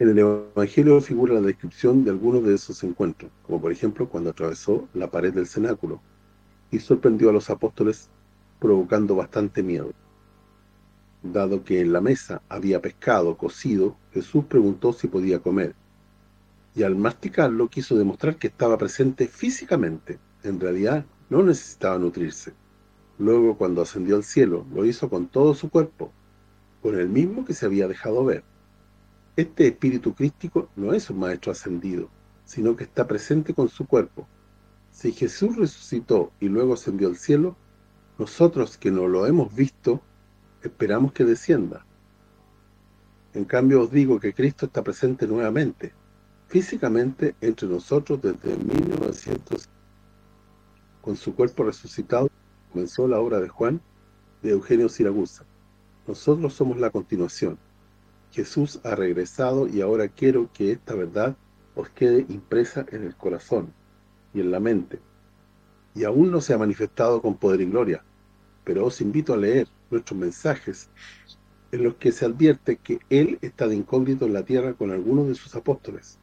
En el Evangelio figura la descripción de algunos de esos encuentros, como por ejemplo cuando atravesó la pared del cenáculo, y sorprendió a los apóstoles provocando bastante miedo. Dado que en la mesa había pescado cocido, Jesús preguntó si podía comer. Y al masticarlo quiso demostrar que estaba presente físicamente. En realidad no necesitaba nutrirse. Luego cuando ascendió al cielo, lo hizo con todo su cuerpo, con el mismo que se había dejado ver. Este espíritu crístico no es un maestro ascendido, sino que está presente con su cuerpo, si Jesús resucitó y luego ascendió al cielo, nosotros que no lo hemos visto, esperamos que descienda. En cambio os digo que Cristo está presente nuevamente, físicamente entre nosotros desde 1900. Con su cuerpo resucitado comenzó la obra de Juan de Eugenio Siragusa. Nosotros somos la continuación. Jesús ha regresado y ahora quiero que esta verdad os quede impresa en el corazón y en la mente, y aún no se ha manifestado con poder y gloria, pero os invito a leer nuestros mensajes en los que se advierte que Él está de incógnito en la tierra con algunos de sus apóstoles.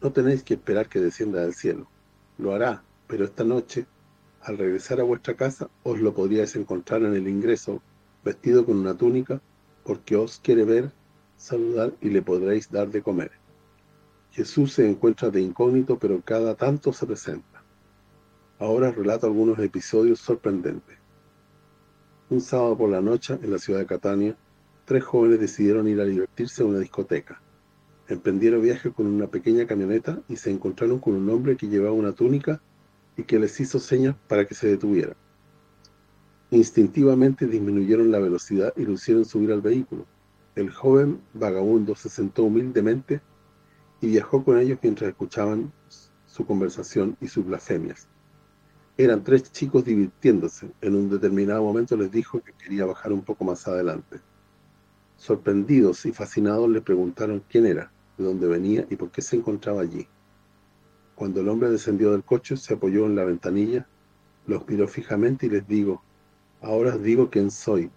No tenéis que esperar que descienda del cielo. Lo hará, pero esta noche, al regresar a vuestra casa, os lo podríais encontrar en el ingreso, vestido con una túnica, porque os quiere ver, saludar y le podréis dar de comer. Jesús se encuentra de incógnito, pero cada tanto se presenta. Ahora relato algunos episodios sorprendentes. Un sábado por la noche, en la ciudad de Catania, tres jóvenes decidieron ir a divertirse a una discoteca. Emprendieron viaje con una pequeña camioneta y se encontraron con un hombre que llevaba una túnica y que les hizo señas para que se detuvieran. Instintivamente disminuyeron la velocidad y lo hicieron subir al vehículo. El joven vagabundo se sentó humildemente y viajó con ellos mientras escuchaban su conversación y sus blasfemias. Eran tres chicos divirtiéndose. En un determinado momento les dijo que quería bajar un poco más adelante. Sorprendidos y fascinados le preguntaron quién era, de dónde venía y por qué se encontraba allí. Cuando el hombre descendió del coche, se apoyó en la ventanilla, los miró fijamente y les digo, ahora digo quién soy.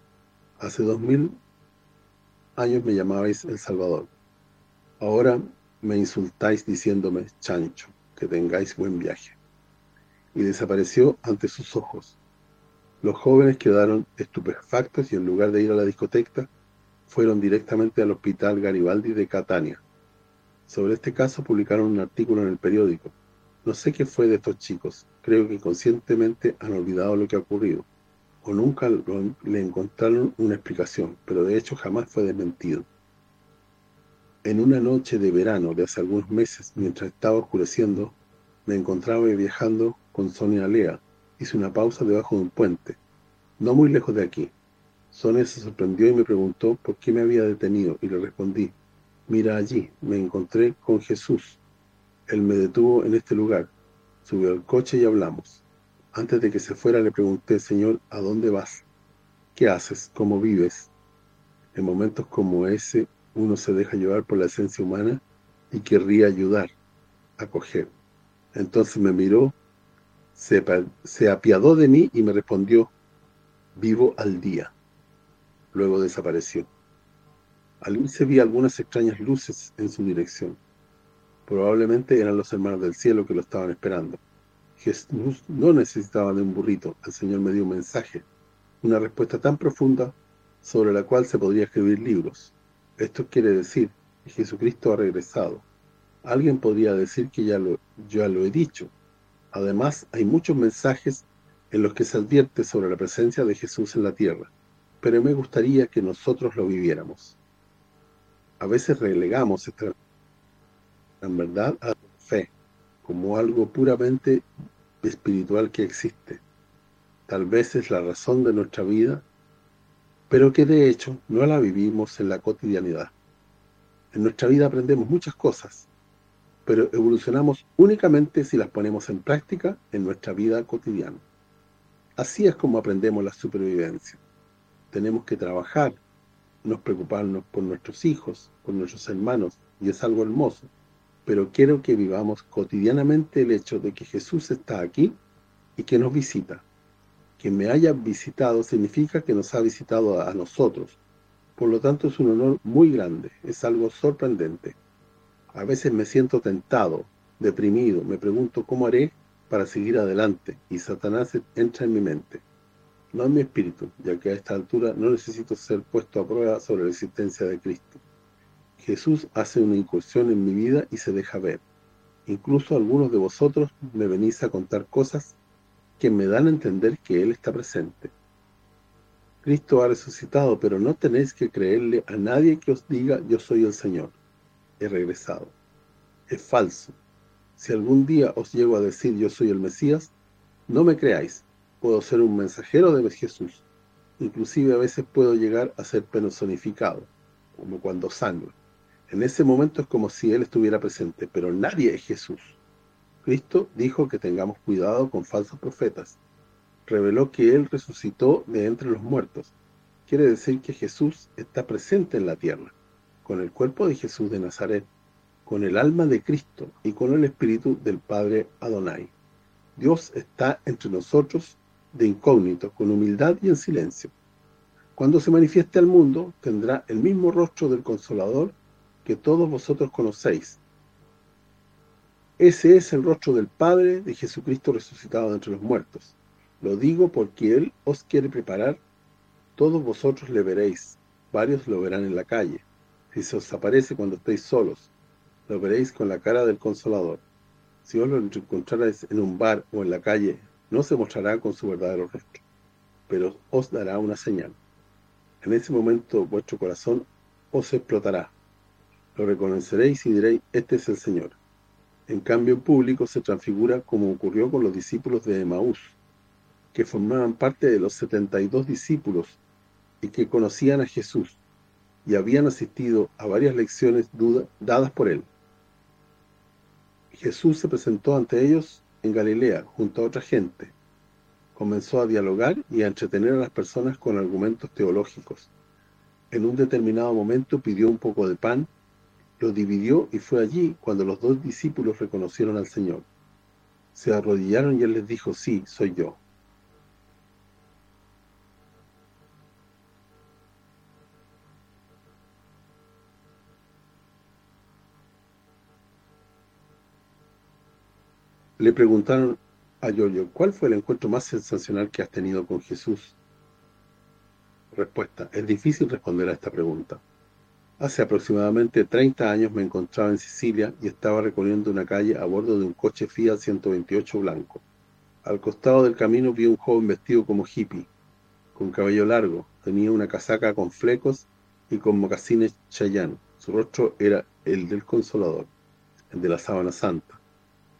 Hace dos mil años me llamabais El Salvador. Ahora me insultáis diciéndome, chancho, que tengáis buen viaje. Y desapareció ante sus ojos. Los jóvenes quedaron estupefactos y en lugar de ir a la discoteca, fueron directamente al hospital Garibaldi de Catania. Sobre este caso publicaron un artículo en el periódico. No sé qué fue de estos chicos. Creo que inconscientemente han olvidado lo que ha ocurrido. O nunca le encontraron una explicación, pero de hecho jamás fue desmentido. En una noche de verano de hace algunos meses, mientras estaba oscureciendo, me encontraba viajando con Sonia Lea. Hice una pausa debajo de un puente, no muy lejos de aquí. Sonia se sorprendió y me preguntó por qué me había detenido y le respondí, mira allí, me encontré con Jesús. Él me detuvo en este lugar, subió al coche y hablamos. Antes de que se fuera le pregunté, Señor, ¿a dónde vas? ¿Qué haces? ¿Cómo vives? En momentos como ese, uno se deja llevar por la esencia humana y querría ayudar, acoger. Entonces me miró, se, se apiadó de mí y me respondió, vivo al día. Luego desapareció. Al irse vi algunas extrañas luces en su dirección. Probablemente eran los hermanos del cielo que lo estaban esperando. Jesús no necesitaba de un burrito. El Señor me dio un mensaje, una respuesta tan profunda sobre la cual se podría escribir libros. Esto quiere decir que Jesucristo ha regresado. Alguien podría decir que ya lo, ya lo he dicho. Además, hay muchos mensajes en los que se advierte sobre la presencia de Jesús en la tierra, pero me gustaría que nosotros lo viviéramos. A veces relegamos esta en verdad a la fe como algo puramente espiritual que existe. Tal vez es la razón de nuestra vida, pero que de hecho no la vivimos en la cotidianidad. En nuestra vida aprendemos muchas cosas, pero evolucionamos únicamente si las ponemos en práctica en nuestra vida cotidiana. Así es como aprendemos la supervivencia. Tenemos que trabajar, nos preocuparnos por nuestros hijos, por nuestros hermanos, y es algo hermoso. Pero quiero que vivamos cotidianamente el hecho de que Jesús está aquí y que nos visita. Que me haya visitado significa que nos ha visitado a nosotros. Por lo tanto, es un honor muy grande, es algo sorprendente. A veces me siento tentado, deprimido, me pregunto cómo haré para seguir adelante y Satanás entra en mi mente. No en mi espíritu, ya que a esta altura no necesito ser puesto a prueba sobre la existencia de Cristo. Jesús hace una incursión en mi vida y se deja ver. Incluso algunos de vosotros me venís a contar cosas que me dan a entender que Él está presente. Cristo ha resucitado, pero no tenéis que creerle a nadie que os diga yo soy el Señor he regresado. Es falso. Si algún día os llego a decir yo soy el Mesías, no me creáis. Puedo ser un mensajero de Jesús. Inclusive a veces puedo llegar a ser personificado, como cuando sangro. En ese momento es como si Él estuviera presente, pero nadie es Jesús. Cristo dijo que tengamos cuidado con falsos profetas. Reveló que Él resucitó de entre los muertos. Quiere decir que Jesús está presente en la tierra con el cuerpo de Jesús de Nazaret, con el alma de Cristo y con el espíritu del Padre Adonai. Dios está entre nosotros de incógnito, con humildad y en silencio. Cuando se manifieste al mundo, tendrá el mismo rostro del Consolador que todos vosotros conocéis. Ese es el rostro del Padre de Jesucristo resucitado entre los muertos. Lo digo porque Él os quiere preparar. Todos vosotros le veréis. Varios lo verán en la calle. Si se os aparece cuando estéis solos, lo veréis con la cara del Consolador. Si os lo encontrarais en un bar o en la calle, no se mostrará con su verdadero rostro, pero os dará una señal. En ese momento vuestro corazón os explotará. Lo reconoceréis y diréis, este es el Señor. En cambio, en público se transfigura como ocurrió con los discípulos de Emaús, que formaban parte de los 72 discípulos y que conocían a Jesús y habían asistido a varias lecciones dadas por él. Jesús se presentó ante ellos en Galilea, junto a otra gente. Comenzó a dialogar y a entretener a las personas con argumentos teológicos. En un determinado momento pidió un poco de pan, lo dividió y fue allí cuando los dos discípulos reconocieron al Señor. Se arrodillaron y Él les dijo, sí, soy yo. Le preguntaron a Giorgio, ¿cuál fue el encuentro más sensacional que has tenido con Jesús? Respuesta, es difícil responder a esta pregunta. Hace aproximadamente 30 años me encontraba en Sicilia y estaba recorriendo una calle a bordo de un coche Fiat 128 blanco. Al costado del camino vi un joven vestido como hippie, con cabello largo, tenía una casaca con flecos y con mocasines Chayán. Su rostro era el del Consolador, el de la sábana santa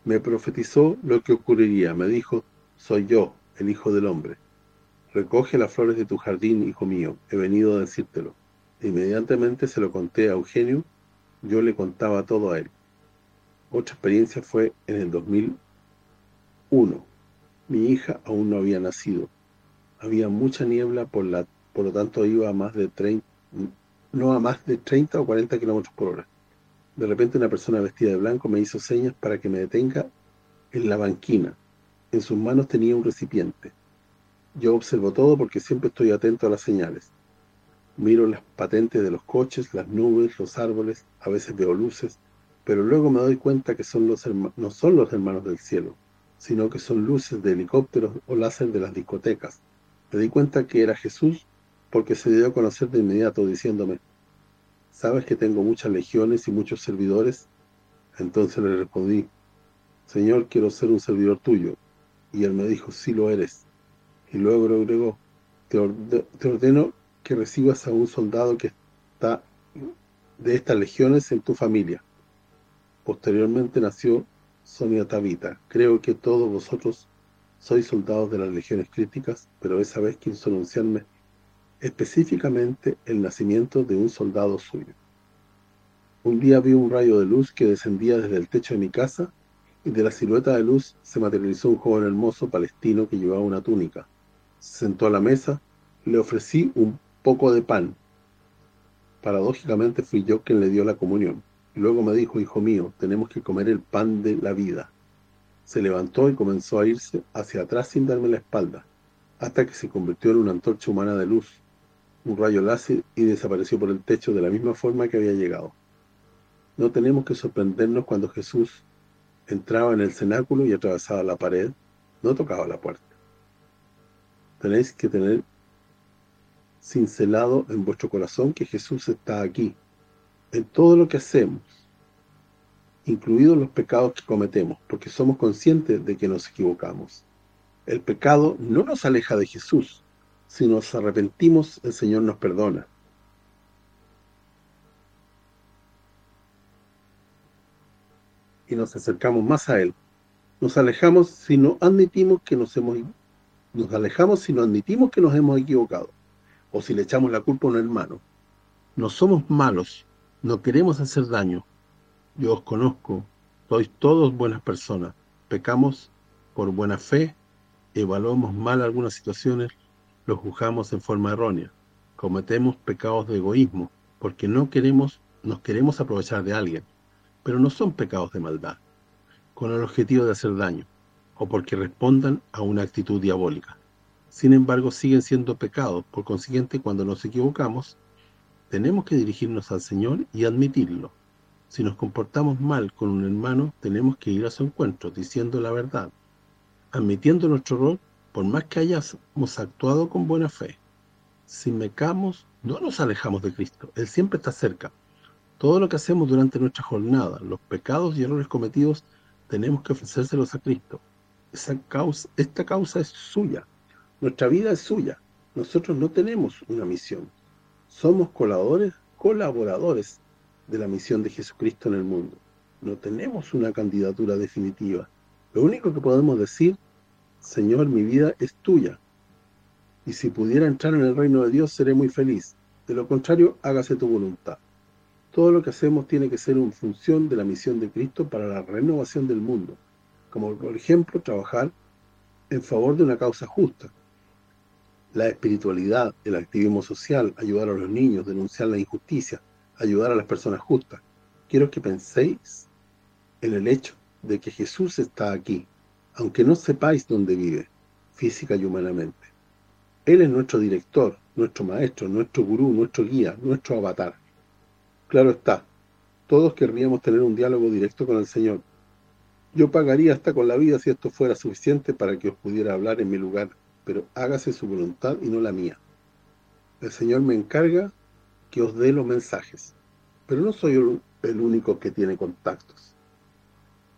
me profetizó lo que ocurriría. Me dijo, soy yo, el Hijo del Hombre. recoge las flores de tu jardín, hijo mío, he venido a decírtelo. Inmediatamente se lo conté a Eugenio, yo le contaba todo a él. Otra experiencia fue en el 2001. Mi hija aún no había nacido. Había mucha niebla, por la por lo tanto iba a más de 30, no a más de 30 o 40 kilómetros por hora. De repente una persona vestida de blanco me hizo señas para que me detenga en la banquina. En sus manos tenía un recipiente. Yo observo todo porque siempre estoy atento a las señales. Miro las patentes de los coches, las nubes, los árboles, a veces veo luces, pero luego me doy cuenta que son los no son los hermanos del cielo, sino que son luces de helicópteros o láser de las discotecas. Me di cuenta que era Jesús porque se dio a conocer de inmediato diciéndome, ¿sabes que tengo muchas legiones y muchos servidores? Entonces le respondí, Señor, quiero ser un servidor tuyo. Y él me dijo, sí lo eres. Y luego agregó, te, ordeno que recibas a un soldado que está de estas legiones en tu familia. Posteriormente nació Sonia Tabita. Creo que todos vosotros sois soldados de las legiones críticas, pero esa vez quiso anunciarme específicamente el nacimiento de un soldado suyo. Un día vi un rayo de luz que descendía desde el techo de mi casa y de la silueta de luz se materializó un joven hermoso palestino que llevaba una túnica. Se sentó a la mesa, le ofrecí un poco de pan. Paradójicamente fui yo quien le dio la comunión. Y luego me dijo, hijo mío, tenemos que comer el pan de la vida. Se levantó y comenzó a irse hacia atrás sin darme la espalda, hasta que se convirtió en una antorcha humana de luz un rayo láser y desapareció por el techo de la misma forma que había llegado. No tenemos que sorprendernos cuando Jesús entraba en el cenáculo y atravesaba la pared, no tocaba la puerta. Tenéis que tener cincelado en vuestro corazón que Jesús está aquí, en todo lo que hacemos, incluidos los pecados que cometemos, porque somos conscientes de que nos equivocamos. El pecado no nos aleja de Jesús, si nos arrepentimos, el Señor nos perdona. Y nos acercamos más a Él. Nos alejamos si no admitimos que nos hemos nos alejamos si no admitimos que nos hemos equivocado o si le echamos la culpa a un hermano. No somos malos, no queremos hacer daño. Yo os conozco, sois todos buenas personas. Pecamos por buena fe, evaluamos mal algunas situaciones, los juzgamos en forma errónea. Cometemos pecados de egoísmo, porque no queremos nos queremos aprovechar de alguien, pero no son pecados de maldad, con el objetivo de hacer daño, o porque respondan a una actitud diabólica. Sin embargo, siguen siendo pecados, por consiguiente, cuando nos equivocamos, tenemos que dirigirnos al Señor y admitirlo. Si nos comportamos mal con un hermano, tenemos que ir a su encuentro, diciendo la verdad, admitiendo nuestro error por más que hayamos actuado con buena fe, si mecamos, no nos alejamos de Cristo. Él siempre está cerca. Todo lo que hacemos durante nuestra jornada, los pecados y errores cometidos, tenemos que ofrecérselos a Cristo. Esta causa es suya. Nuestra vida es suya. Nosotros no tenemos una misión. Somos colaboradores, colaboradores de la misión de Jesucristo en el mundo. No tenemos una candidatura definitiva. Lo único que podemos decir Señor, mi vida es tuya. Y si pudiera entrar en el reino de Dios, seré muy feliz. De lo contrario, hágase tu voluntad. Todo lo que hacemos tiene que ser en función de la misión de Cristo para la renovación del mundo. Como, por ejemplo, trabajar en favor de una causa justa. La espiritualidad, el activismo social, ayudar a los niños, denunciar la injusticia, ayudar a las personas justas. Quiero que penséis en el hecho de que Jesús está aquí, aunque no sepáis dónde vive, física y humanamente. Él es nuestro director, nuestro maestro, nuestro gurú, nuestro guía, nuestro avatar. Claro está, todos querríamos tener un diálogo directo con el Señor. Yo pagaría hasta con la vida si esto fuera suficiente para que os pudiera hablar en mi lugar, pero hágase su voluntad y no la mía. El Señor me encarga que os dé los mensajes, pero no soy el único que tiene contactos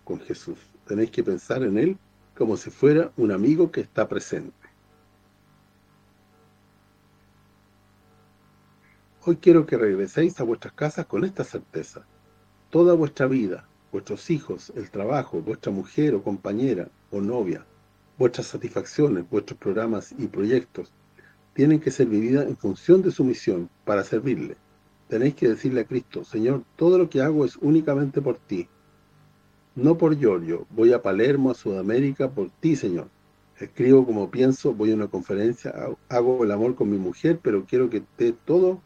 con Jesús. Tenéis que pensar en Él como si fuera un amigo que está presente. Hoy quiero que regreséis a vuestras casas con esta certeza. Toda vuestra vida, vuestros hijos, el trabajo, vuestra mujer o compañera o novia, vuestras satisfacciones, vuestros programas y proyectos, tienen que ser vividas en función de su misión, para servirle. Tenéis que decirle a Cristo, Señor, todo lo que hago es únicamente por ti. No por Giorgio, voy a Palermo, a Sudamérica, por ti, Señor. Escribo como pienso, voy a una conferencia, hago el amor con mi mujer, pero quiero que esté todo,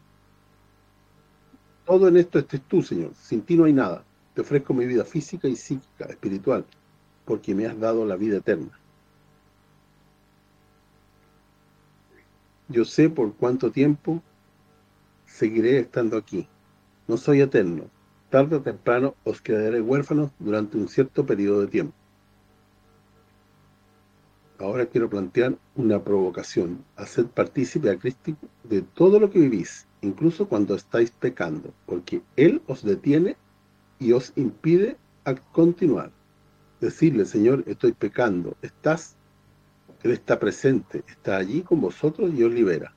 todo en esto estés tú, Señor. Sin ti no hay nada. Te ofrezco mi vida física y psíquica, espiritual, porque me has dado la vida eterna. Yo sé por cuánto tiempo seguiré estando aquí. No soy eterno. Tarde o temprano os quedaré huérfanos durante un cierto periodo de tiempo. Ahora quiero plantear una provocación. Haced partícipe a Cristo de todo lo que vivís, incluso cuando estáis pecando, porque Él os detiene y os impide a continuar. Decirle, Señor, estoy pecando. Estás, Él está presente, está allí con vosotros y os libera.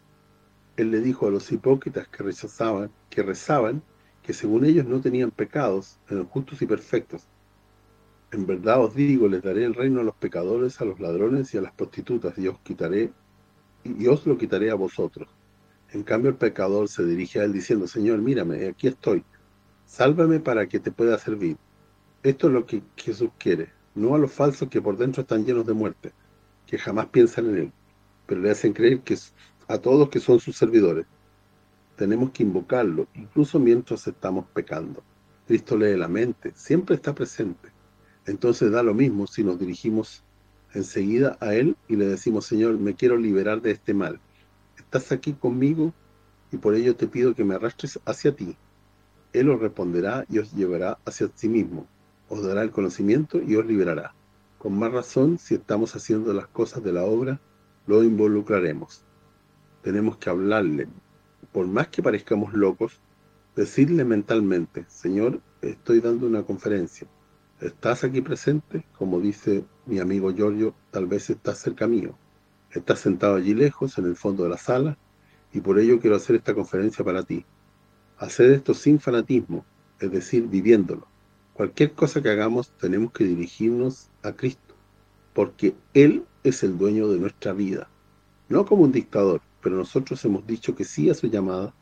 Él le dijo a los hipócritas que rechazaban, que rezaban, que según ellos no tenían pecados, eran justos y perfectos. En verdad os digo, les daré el reino a los pecadores, a los ladrones y a las prostitutas, y os quitaré y os lo quitaré a vosotros. En cambio el pecador se dirige a él diciendo, Señor, mírame, aquí estoy, sálvame para que te pueda servir. Esto es lo que Jesús quiere, no a los falsos que por dentro están llenos de muerte, que jamás piensan en Él, pero le hacen creer que a todos que son sus servidores. Tenemos que invocarlo, incluso mientras estamos pecando. Cristo lee la mente, siempre está presente. Entonces da lo mismo si nos dirigimos enseguida a Él y le decimos, Señor, me quiero liberar de este mal. Estás aquí conmigo y por ello te pido que me arrastres hacia ti. Él os responderá y os llevará hacia sí mismo. Os dará el conocimiento y os liberará. Con más razón, si estamos haciendo las cosas de la obra, lo involucraremos tenemos que hablarle. Por más que parezcamos locos, decirle mentalmente, Señor, estoy dando una conferencia. ¿Estás aquí presente? Como dice mi amigo Giorgio, tal vez estás cerca mío. Estás sentado allí lejos, en el fondo de la sala, y por ello quiero hacer esta conferencia para ti. Hacer esto sin fanatismo, es decir, viviéndolo. Cualquier cosa que hagamos tenemos que dirigirnos a Cristo, porque Él es el dueño de nuestra vida, no como un dictador, pero nosotros hemos dicho que sí a su llamada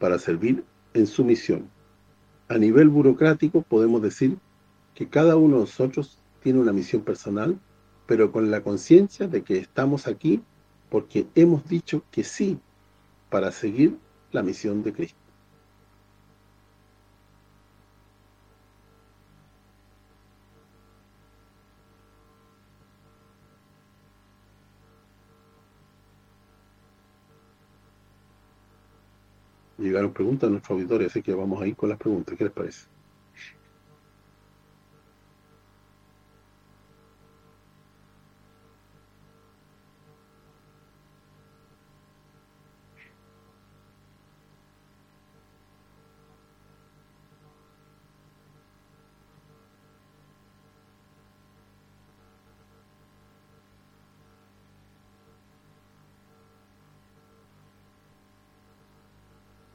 para servir en su misión. A nivel burocrático podemos decir que cada uno de nosotros tiene una misión personal, pero con la conciencia de que estamos aquí porque hemos dicho que sí para seguir la misión de Cristo. Llegaron preguntas a nuestro auditorio, así que vamos a ir con las preguntas. ¿Qué les parece?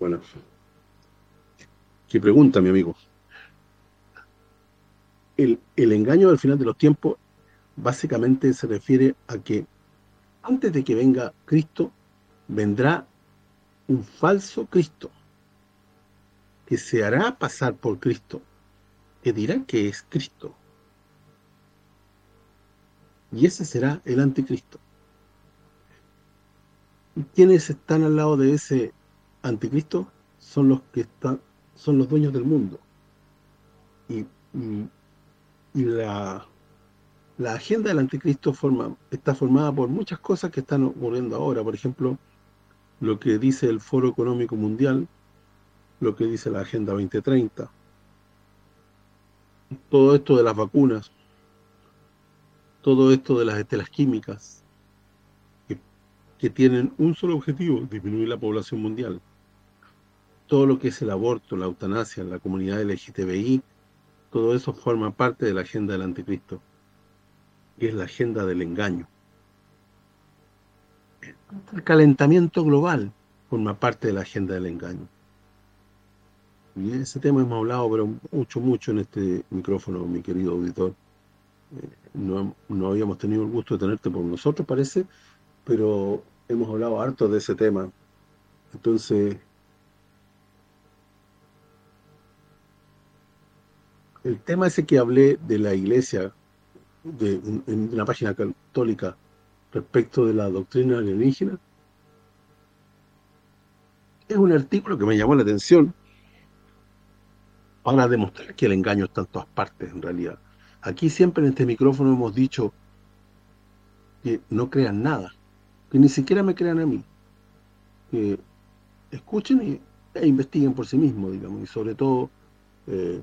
Bueno. ¿Qué pregunta, mi amigo? El, el engaño al final de los tiempos básicamente se refiere a que antes de que venga Cristo, vendrá un falso Cristo que se hará pasar por Cristo, que dirá que es Cristo. Y ese será el anticristo. ¿Quiénes están al lado de ese anticristo son los que están son los dueños del mundo. Y, y, la la agenda del anticristo forma está formada por muchas cosas que están ocurriendo ahora. Por ejemplo lo que dice el Foro Económico Mundial lo que dice la Agenda 2030 todo esto de las vacunas todo esto de las estelas químicas que tienen un solo objetivo, disminuir la población mundial todo lo que es el aborto, la eutanasia, la comunidad LGTBI, todo eso forma parte de la agenda del anticristo, y es la agenda del engaño. El calentamiento global forma parte de la agenda del engaño. Y ese tema hemos hablado pero mucho, mucho en este micrófono, mi querido auditor. Eh, no, no habíamos tenido el gusto de tenerte por nosotros, parece, pero hemos hablado harto de ese tema. Entonces, el tema ese que hablé de la iglesia, de, en una página católica, respecto de la doctrina alienígena, es un artículo que me llamó la atención para demostrar que el engaño está en todas partes, en realidad. Aquí siempre en este micrófono hemos dicho que no crean nada, que ni siquiera me crean a mí, que escuchen y, e investiguen por sí mismos, digamos, y sobre todo eh,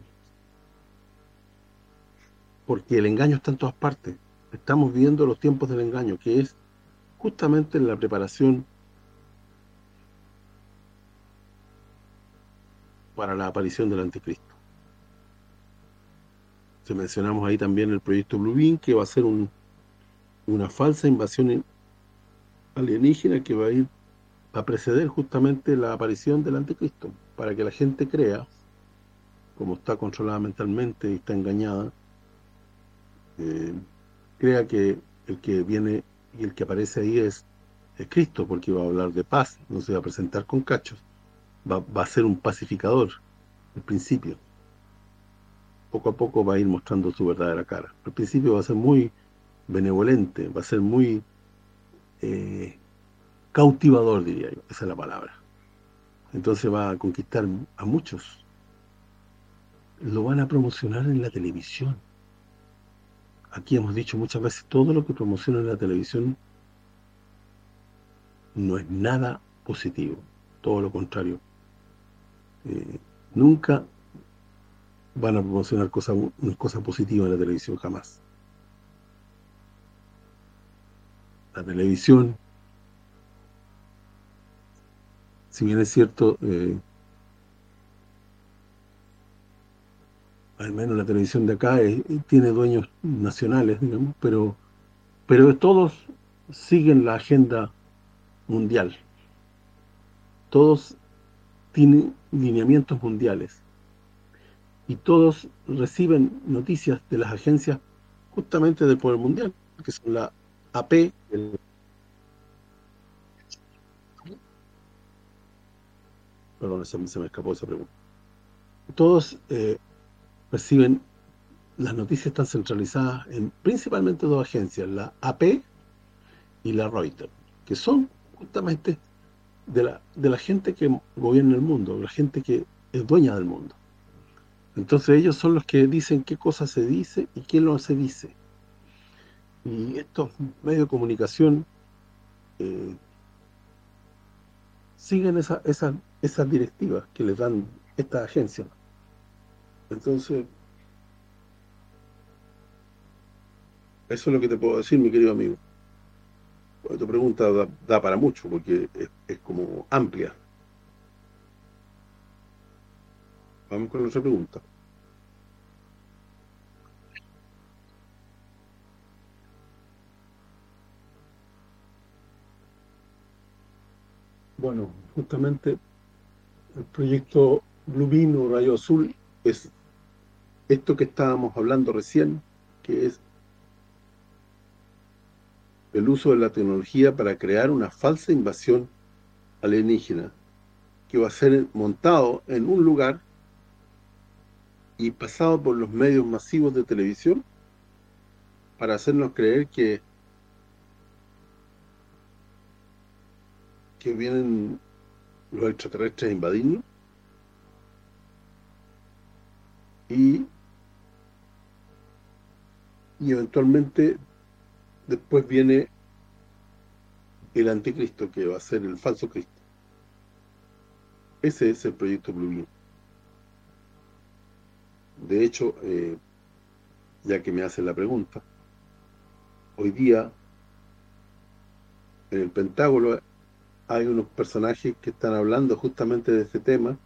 porque el engaño está en todas partes. Estamos viendo los tiempos del engaño, que es justamente en la preparación para la aparición del anticristo. Se mencionamos ahí también el proyecto Beam, que va a ser una falsa invasión alienígena que va a ir a preceder justamente la aparición del anticristo, para que la gente crea, como está controlada mentalmente y está engañada, eh, crea que el que viene y el que aparece ahí es, Cristo, porque va a hablar de paz, no se va a presentar con cachos, va, va a ser un pacificador, al principio. Poco a poco va a ir mostrando su verdadera cara. Al principio va a ser muy benevolente, va a ser muy eh, cautivador, diría yo, esa es la palabra. Entonces va a conquistar a muchos. Lo van a promocionar en la televisión aquí hemos dicho muchas veces, todo lo que promociona en la televisión no es nada positivo, todo lo contrario. Eh, nunca van a promocionar cosas cosa positiva en la televisión, jamás. La televisión, si bien es cierto, eh, al menos la televisión de acá eh, tiene dueños nacionales, digamos, pero pero todos siguen la agenda mundial. Todos tienen lineamientos mundiales. Y todos reciben noticias de las agencias justamente del poder mundial, que son la AP, Perdón, se, me escapó esa pregunta. Todos eh, reciben las noticias están centralizadas en principalmente dos agencias, la AP y la Reuters, que son justamente de la, de la gente que gobierna el mundo, la gente que es dueña del mundo. Entonces ellos son los que dicen qué cosa se dice y qué no se dice. Y estos medios de comunicación eh, siguen esa, esa, esas directivas que les dan estas agencias. Entonces, eso es lo que te puedo decir, mi querido amigo. tu pregunta da, para mucho, porque es, como amplia. Vamos con otra pregunta. Bueno, justamente el proyecto Beam o Rayo Azul es esto que estábamos hablando recién, que es el uso de la tecnología para crear una falsa invasión alienígena que va a ser montado en un lugar y pasado por los medios masivos de televisión para hacernos creer que que vienen los extraterrestres a invadirnos y y eventualmente después viene el anticristo que va a ser el falso Cristo. Ese es el proyecto Blue De hecho, eh, ya que me hacen la pregunta, hoy día en el Pentágono hay unos personajes que están hablando justamente de este tema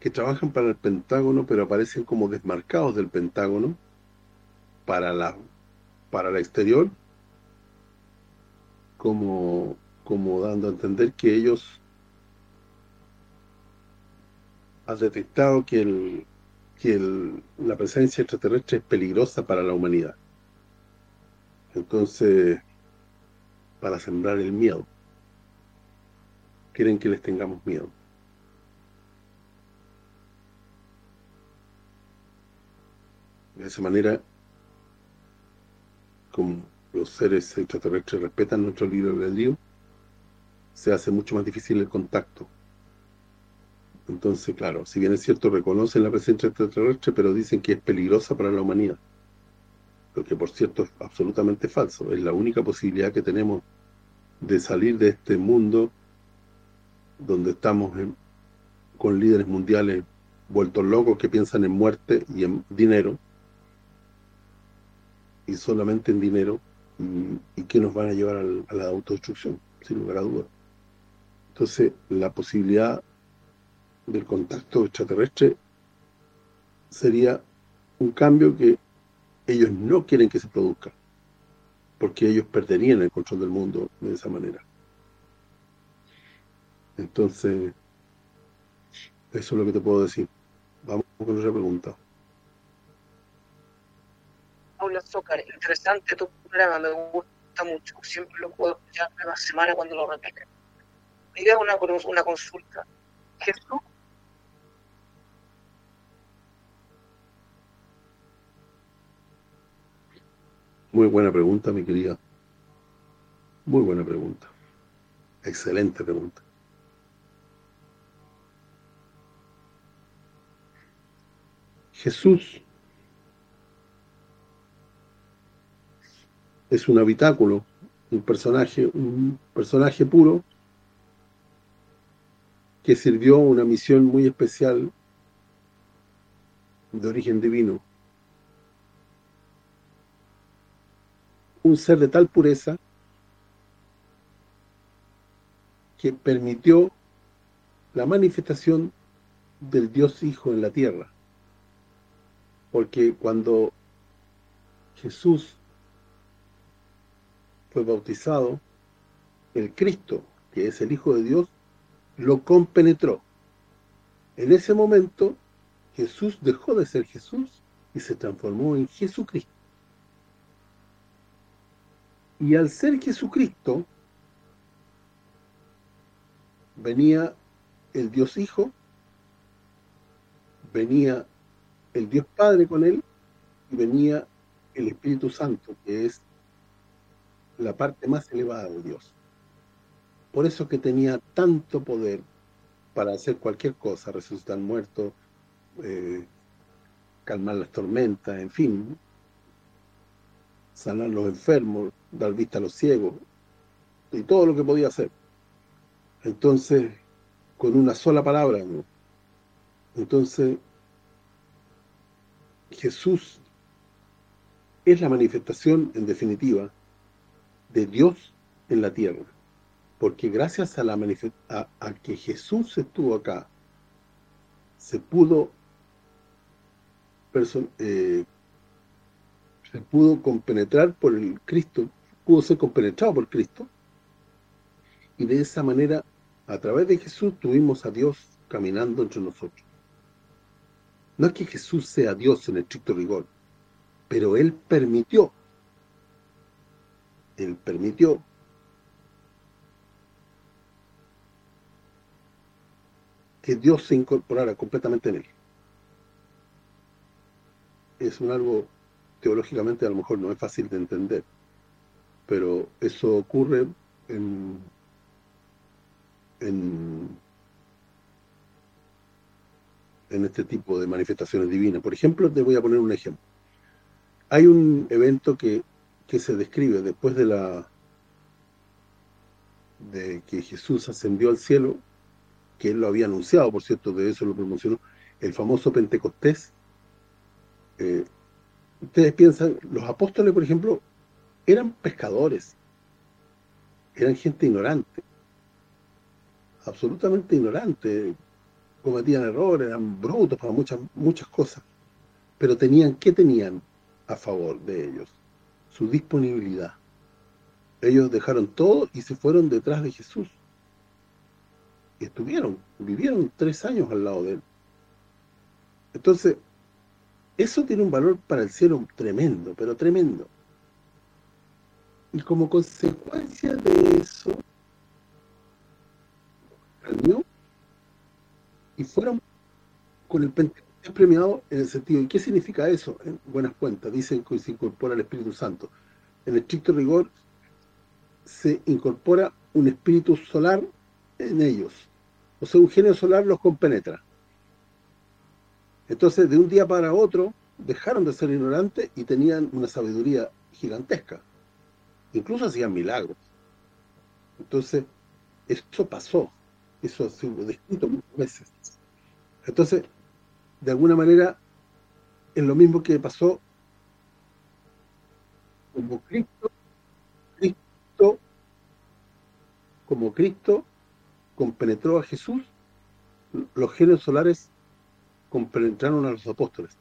que trabajan para el Pentágono, pero aparecen como desmarcados del Pentágono para la para el exterior, como, como dando a entender que ellos han detectado que el que el, la presencia extraterrestre es peligrosa para la humanidad. Entonces, para sembrar el miedo. Quieren que les tengamos miedo. De esa manera, como los seres extraterrestres respetan nuestro libre albedrío, se hace mucho más difícil el contacto. Entonces, claro, si bien es cierto, reconocen la presencia extraterrestre, pero dicen que es peligrosa para la humanidad. Lo que, por cierto, es absolutamente falso. Es la única posibilidad que tenemos de salir de este mundo donde estamos con líderes mundiales vueltos locos que piensan en muerte y en dinero y solamente en dinero y, que nos van a llevar a la autodestrucción, sin lugar a dudas. Entonces, la posibilidad del contacto extraterrestre sería un cambio que ellos no quieren que se produzca, porque ellos perderían el control del mundo de esa manera. Entonces, eso es lo que te puedo decir. Vamos con otra pregunta. Paula Zócar, interesante tu programa, me gusta mucho. Siempre lo puedo escuchar cada semana cuando lo repiten. Me una, una consulta. Jesús Muy buena pregunta, mi querida. Muy buena pregunta. Excelente pregunta. Jesús es un habitáculo, un personaje, un personaje puro que sirvió una misión muy especial de origen divino un ser de tal pureza que permitió la manifestación del Dios Hijo en la tierra. Porque cuando Jesús fue bautizado, el Cristo, que es el Hijo de Dios, lo compenetró. En ese momento, Jesús dejó de ser Jesús y se transformó en Jesucristo. Y al ser Jesucristo, venía el Dios Hijo, venía el Dios Padre con él, y venía el Espíritu Santo, que es la parte más elevada de Dios. Por eso que tenía tanto poder para hacer cualquier cosa, resucitar muertos, eh, calmar las tormentas, en fin, sanar los enfermos, dar vista a los ciegos, y todo lo que podía hacer. Entonces, con una sola palabra, entonces, Jesús es la manifestación, en definitiva, de Dios en la tierra. Porque gracias a la a, que Jesús estuvo acá, se pudo eh, se pudo compenetrar por el Cristo pudo ser compenetrado por Cristo. Y de esa manera a través de Jesús tuvimos a Dios caminando entre nosotros. No es que Jesús sea Dios en estricto rigor pero Él permitió Él permitió que Dios se incorporara completamente en Él. Es un algo teológicamente a lo mejor no es fácil de entender pero eso ocurre en, en, este tipo de manifestaciones divinas. Por ejemplo, te voy a poner un ejemplo. Hay un evento que, que se describe después de la de que Jesús ascendió al cielo, que él lo había anunciado, por cierto, de eso lo promocionó, el famoso Pentecostés. Eh, ustedes piensan, los apóstoles, por ejemplo, eran pescadores, eran gente ignorante, absolutamente ignorante, cometían errores, eran brutos para muchas muchas cosas, pero tenían, ¿qué tenían a favor de ellos? Su disponibilidad. Ellos dejaron todo y se fueron detrás de Jesús. Y estuvieron, vivieron tres años al lado de él. Entonces, eso tiene un valor para el cielo tremendo, pero tremendo Y como consecuencia de eso, y fueron con el Pentecostés premiado en el sentido, ¿y qué significa eso? En buenas cuentas, dicen que se incorpora el Espíritu Santo. En estricto rigor, se incorpora un espíritu solar en ellos. O sea, un genio solar los compenetra. Entonces, de un día para otro, dejaron de ser ignorantes y tenían una sabiduría gigantesca. Incluso hacían milagros. Entonces, eso pasó. Eso ha sido descrito muchas veces. Entonces, de alguna manera, es lo mismo que pasó como Cristo, Cristo, como Cristo compenetró a Jesús, los genios solares compenetraron a los apóstoles.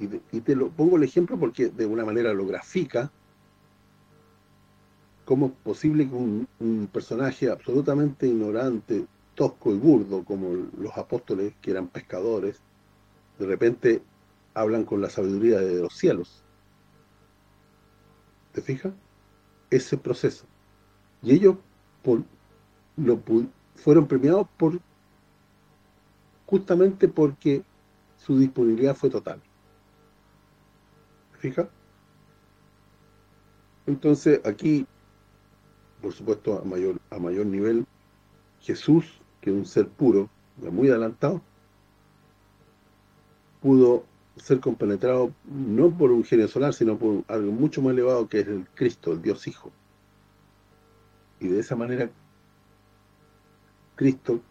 Y, te lo pongo el ejemplo porque de una manera lo grafica cómo es posible que un, personaje absolutamente ignorante, tosco y burdo, como los apóstoles que eran pescadores, de repente hablan con la sabiduría de los cielos. ¿Te fijas? Ese proceso. Y ellos fueron premiados por justamente porque su disponibilidad fue total. ¿Te fijas? Entonces, aquí, por supuesto, a mayor a mayor nivel, Jesús, que es un ser puro, muy adelantado, pudo ser compenetrado no por un genio solar, sino por algo mucho más elevado que es el Cristo, el Dios Hijo. Y de esa manera Cristo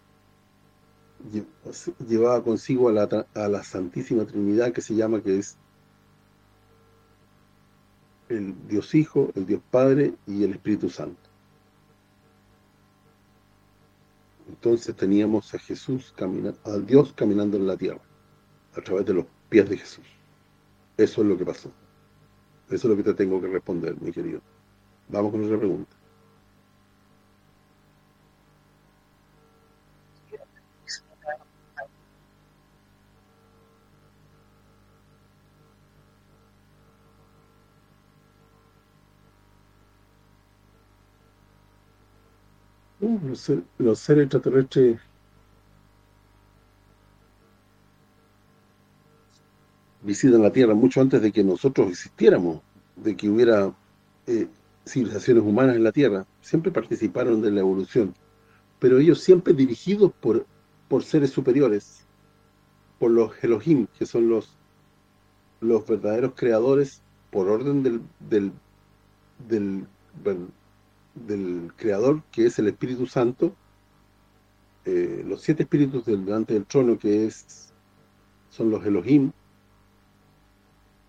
llevaba consigo a la, a la Santísima Trinidad que se llama que es el Dios Hijo, el Dios Padre y el Espíritu Santo. Entonces teníamos a Jesús, caminando, a Dios caminando en la tierra a través de los pies de Jesús. Eso es lo que pasó. Eso es lo que te tengo que responder, mi querido. Vamos con otra pregunta. Uh, los, seres extraterrestres visitan la Tierra mucho antes de que nosotros existiéramos, de que hubiera eh, civilizaciones humanas en la Tierra. Siempre participaron de la evolución, pero ellos siempre dirigidos por, por seres superiores, por los Elohim, que son los los verdaderos creadores por orden del, del, del creador, que es el Espíritu Santo, eh, los siete espíritus delante del trono, que es son los Elohim,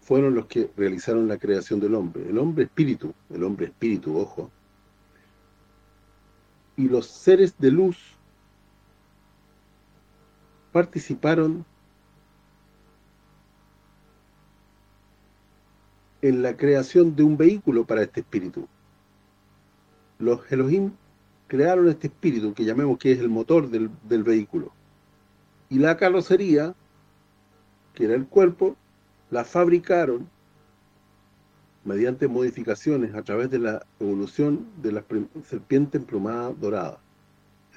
fueron los que realizaron la creación del hombre. El hombre espíritu, el hombre espíritu, ojo. Y los seres de luz participaron en la creación de un vehículo para este espíritu. Los Elohim crearon este espíritu, que llamemos que es el motor del, vehículo. Y la carrocería, que era el cuerpo, la fabricaron mediante modificaciones a través de la evolución de la serpiente emplumada dorada.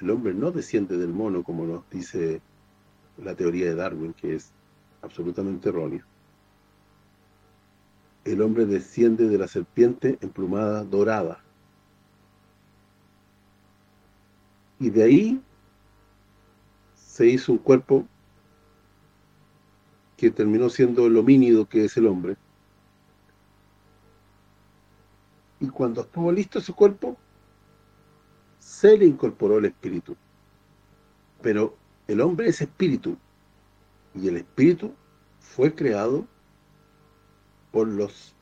El hombre no desciende del mono, como nos dice la teoría de Darwin, que es absolutamente errónea. El hombre desciende de la serpiente emplumada dorada. Y de ahí se hizo un cuerpo que terminó siendo el homínido que es el hombre. Y cuando estuvo listo ese cuerpo, se le incorporó el espíritu. Pero el hombre es espíritu, y el espíritu fue creado por los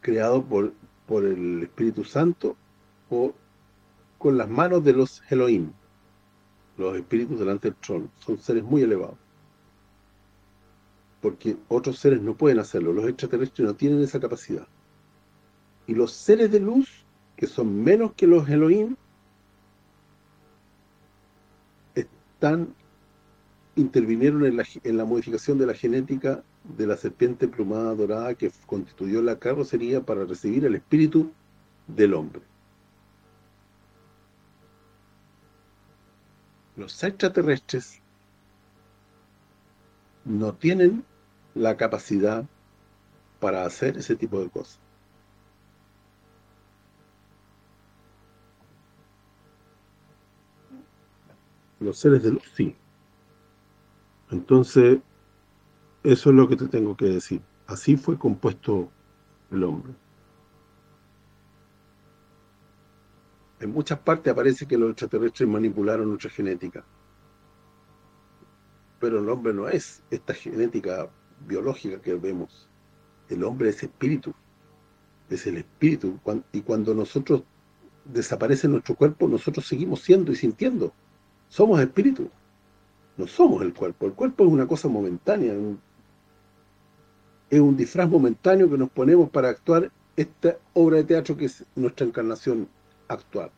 creado por por el Espíritu Santo o con las manos de los Elohim, los espíritus delante del trono. Son seres muy elevados porque otros seres no pueden hacerlo, los extraterrestres no tienen esa capacidad. Y los seres de luz, que son menos que los Elohim, están intervinieron en la, en la modificación de la genética de la serpiente plumada dorada que constituyó la carrocería para recibir el espíritu del hombre. Los extraterrestres no tienen la capacidad para hacer ese tipo de cosas. Los seres de luz, sí. Entonces, eso es lo que te tengo que decir. Así fue compuesto el hombre. En muchas partes aparece que los extraterrestres manipularon nuestra genética. Pero el hombre no es esta genética biológica que vemos. El hombre es espíritu. Es el espíritu. Y cuando nosotros desaparece nuestro cuerpo, nosotros seguimos siendo y sintiendo. Somos espíritu. No somos el cuerpo. El cuerpo es una cosa momentánea. Es un disfraz momentáneo que nos ponemos para actuar esta obra de teatro que es nuestra encarnación actual.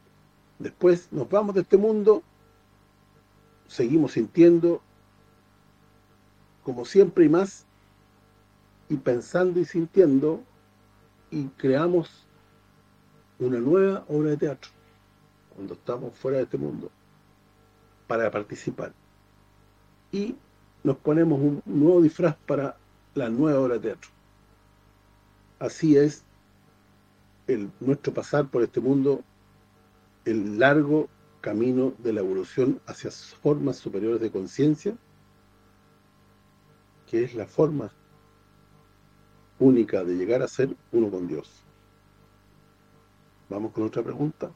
Después nos vamos de este mundo, seguimos sintiendo como siempre y más, y pensando y sintiendo, y creamos una nueva obra de teatro, cuando estamos fuera de este mundo, para participar. Y nos ponemos un nuevo disfraz para la nueva obra de teatro. Así es el nuestro pasar por este mundo, el largo camino de la evolución hacia formas superiores de conciencia, que es la forma única de llegar a ser uno con Dios. Vamos con otra pregunta.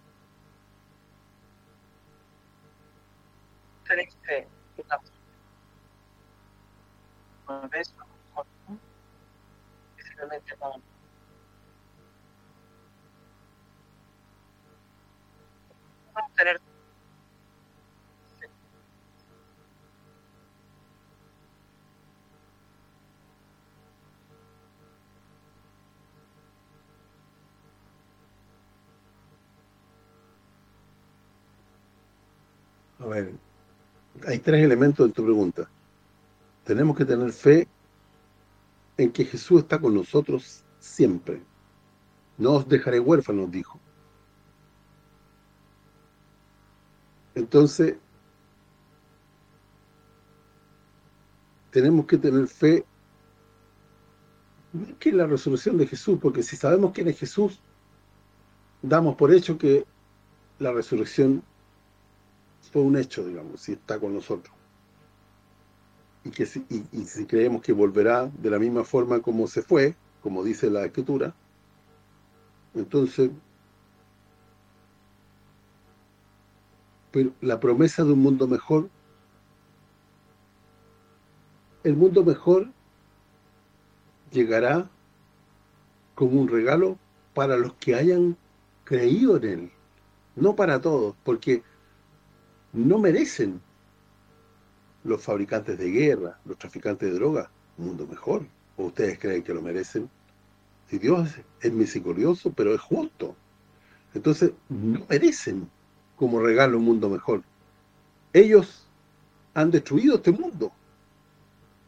A ver, hay tres elementos en tu pregunta. Tenemos que tener fe en que Jesús está con nosotros siempre. No os dejaré huérfanos, dijo. Entonces, tenemos que tener fe en que la resolución de Jesús, porque si sabemos quién es Jesús, damos por hecho que la resurrección fue un hecho, digamos, si está con nosotros. Y que si, y, si creemos que volverá de la misma forma como se fue, como dice la Escritura, entonces la promesa de un mundo mejor el mundo mejor llegará como un regalo para los que hayan creído en él, no para todos, porque no merecen los fabricantes de guerra, los traficantes de drogas, un mundo mejor. ¿O ustedes creen que lo merecen? Si Dios es misericordioso, pero es justo. Entonces, no merecen como regalo un mundo mejor. Ellos han destruido este mundo.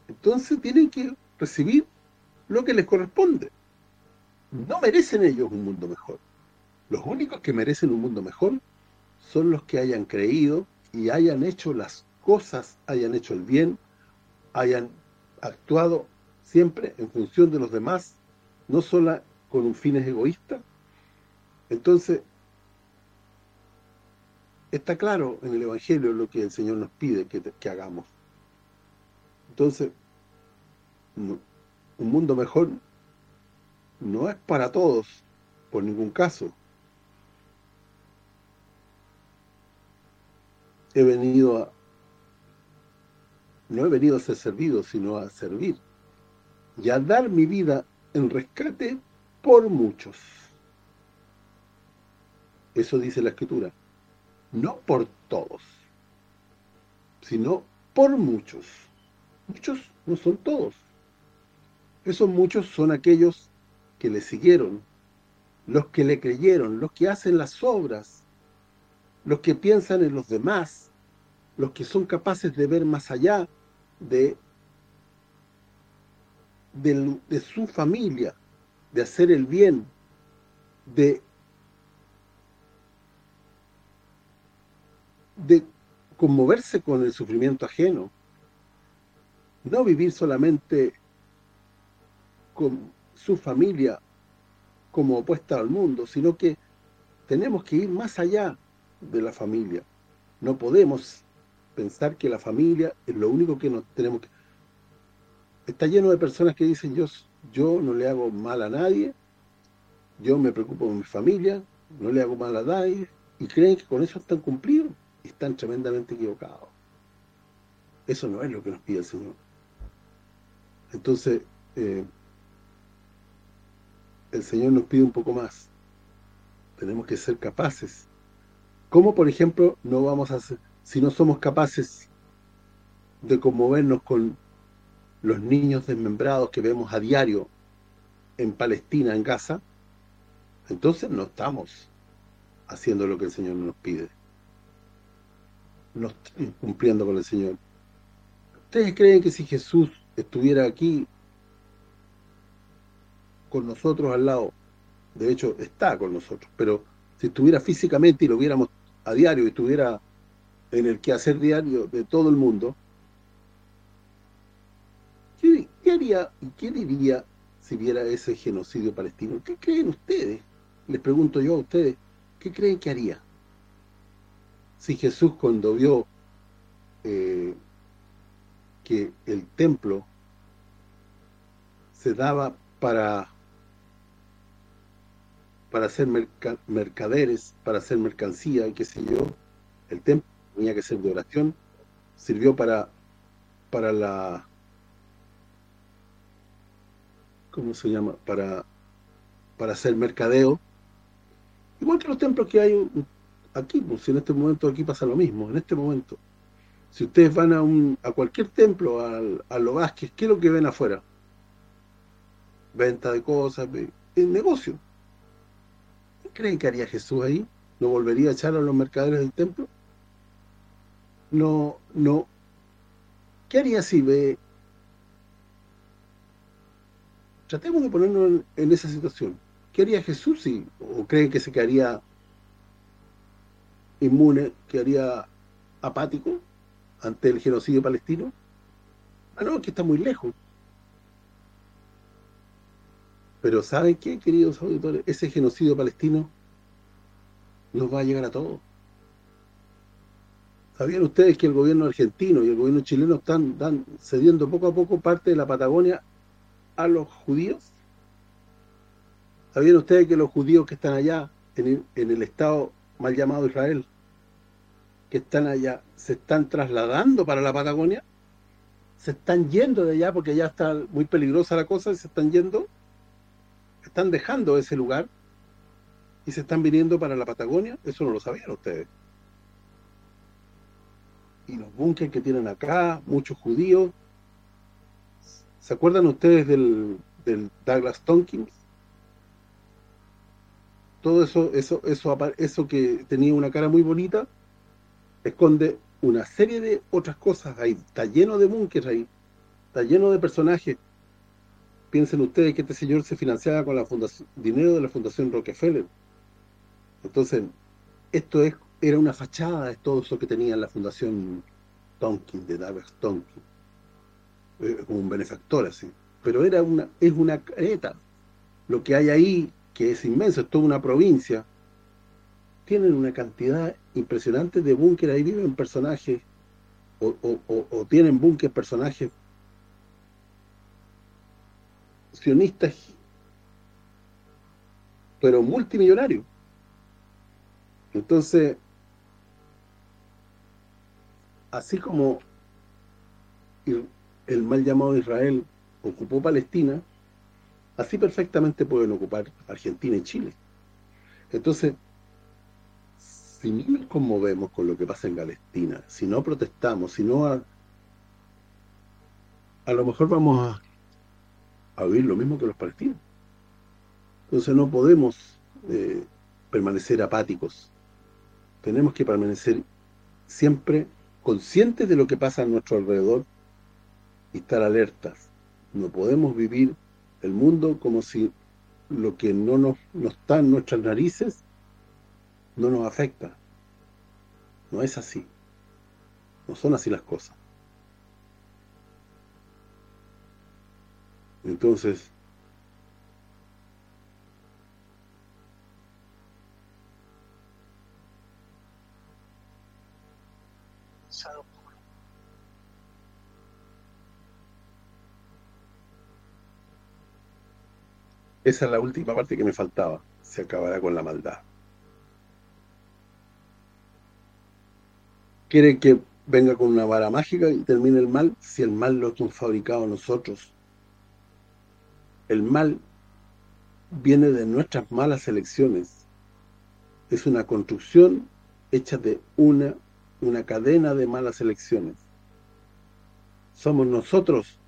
Entonces tienen que recibir lo que les corresponde. No merecen ellos un mundo mejor. Los únicos que merecen un mundo mejor son los que hayan creído y hayan hecho las cosas, hayan hecho el bien, hayan actuado siempre en función de los demás, no solo con fines egoísta. Entonces, está claro en el Evangelio lo que el Señor nos pide que, hagamos. Entonces, un mundo mejor no es para todos, por ningún caso. he venido a no he venido a ser servido, sino a servir y a dar mi vida en rescate por muchos. Eso dice la Escritura. No por todos, sino por muchos. Muchos no son todos. Esos muchos son aquellos que le siguieron, los que le creyeron, los que hacen las obras, los que piensan en los demás, los que son capaces de ver más allá de, de, su familia, de hacer el bien, de de conmoverse con el sufrimiento ajeno, no vivir solamente con su familia como opuesta al mundo, sino que tenemos que ir más allá de la familia. No podemos pensar que la familia es lo único que nos tenemos que... Está lleno de personas que dicen, yo, yo no le hago mal a nadie, yo me preocupo de mi familia, no le hago mal a nadie, y creen que con eso están cumplidos, están tremendamente equivocados. Eso no es lo que nos pide el Señor. Entonces, eh, el Señor nos pide un poco más. Tenemos que ser capaces. ¿Cómo, por ejemplo, no vamos a hacer, si no somos capaces de conmovernos con los niños desmembrados que vemos a diario en Palestina, en Gaza, entonces no estamos haciendo lo que el Señor nos pide. No cumpliendo con el Señor. ¿Ustedes creen que si Jesús estuviera aquí con nosotros al lado, de hecho está con nosotros, pero si estuviera físicamente y lo viéramos a diario y estuviera en el quehacer diario de todo el mundo, ¿qué, haría y qué diría si viera ese genocidio palestino? ¿Qué creen ustedes? Les pregunto yo a ustedes, ¿qué creen que haría? Si Jesús cuando vio eh, que el templo se daba para para hacer mercaderes, para hacer mercancía y qué sé yo, el templo tenía que ser de oración, sirvió para para la ¿cómo se llama? para para hacer mercadeo. Igual que los templos que hay aquí, pues en este momento aquí pasa lo mismo, en este momento. Si ustedes van a un a cualquier templo, al, a los Vázquez, ¿qué es lo que ven afuera? Venta de cosas, el negocio creen que haría Jesús ahí? ¿No volvería a echar a los mercaderes del templo? No, no. ¿Qué haría si ve? Tratemos de ponernos en, esa situación. ¿Qué haría Jesús si? ¿O creen que se quedaría inmune, quedaría apático ante el genocidio palestino? Ah, no, que está muy lejos. Pero ¿saben qué, queridos auditores? Ese genocidio palestino nos va a llegar a todos. ¿Sabían ustedes que el gobierno argentino y el gobierno chileno están cediendo poco a poco parte de la Patagonia a los judíos? ¿Sabían ustedes que los judíos que están allá, en el, en el estado mal llamado Israel, que están allá, se están trasladando para la Patagonia? ¿Se están yendo de allá porque ya está muy peligrosa la cosa y se están yendo? están dejando ese lugar y se están viniendo para la Patagonia, eso no lo sabían ustedes. Y los búnkeres que tienen acá, muchos judíos. ¿Se acuerdan ustedes del, del Douglas Tompkins? Todo eso, eso, eso, eso que tenía una cara muy bonita, esconde una serie de otras cosas ahí. Está lleno de búnkeres ahí. Está lleno de personajes piensen ustedes que este señor se financiaba con la fundación dinero de la Fundación Rockefeller. Entonces, esto es era una fachada de todo eso que tenía la Fundación Tonkin, de David Tonkin, eh, como un benefactor así. Pero era una es una careta. Lo que hay ahí, que es inmenso, es toda una provincia, tienen una cantidad impresionante de búnker, ahí viven personajes, o, o, o tienen búnker personajes sionistas, pero multimillonario. Entonces, así como el mal llamado Israel ocupó Palestina, así perfectamente pueden ocupar Argentina y Chile. Entonces, si no nos conmovemos con lo que pasa en Palestina, si no protestamos, si no a, lo mejor vamos a a vivir lo mismo que los palestinos. Entonces no podemos eh, permanecer apáticos. Tenemos que permanecer siempre conscientes de lo que pasa a nuestro alrededor y estar alertas. No podemos vivir el mundo como si lo que no nos no está en nuestras narices no nos afecta. No es así. No son así las cosas. Entonces, Esa es la última parte que me faltaba. Se acabará con la maldad. ¿Quieren que venga con una vara mágica y termine el mal? Si el mal lo hemos fabricado nosotros. El mal viene de nuestras malas elecciones. Es una construcción hecha de una, una cadena de malas elecciones. Somos nosotros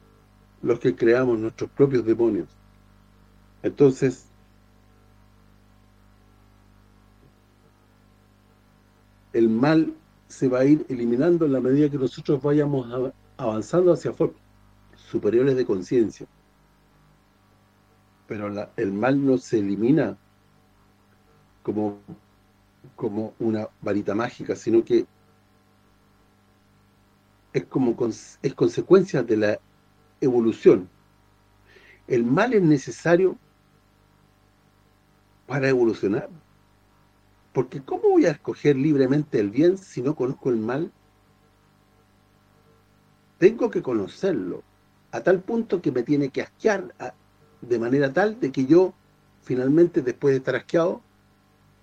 los que creamos nuestros propios demonios. Entonces, el mal se va a ir eliminando en la medida que nosotros vayamos avanzando hacia superiores de conciencia. Pero el mal no se elimina como, como una varita mágica, sino que es como es consecuencia de la evolución. El mal es necesario para evolucionar. Porque ¿cómo voy a escoger libremente el bien si no conozco el mal? Tengo que conocerlo, a tal punto que me tiene que asquear de manera tal de que yo, finalmente, después de estar asqueado,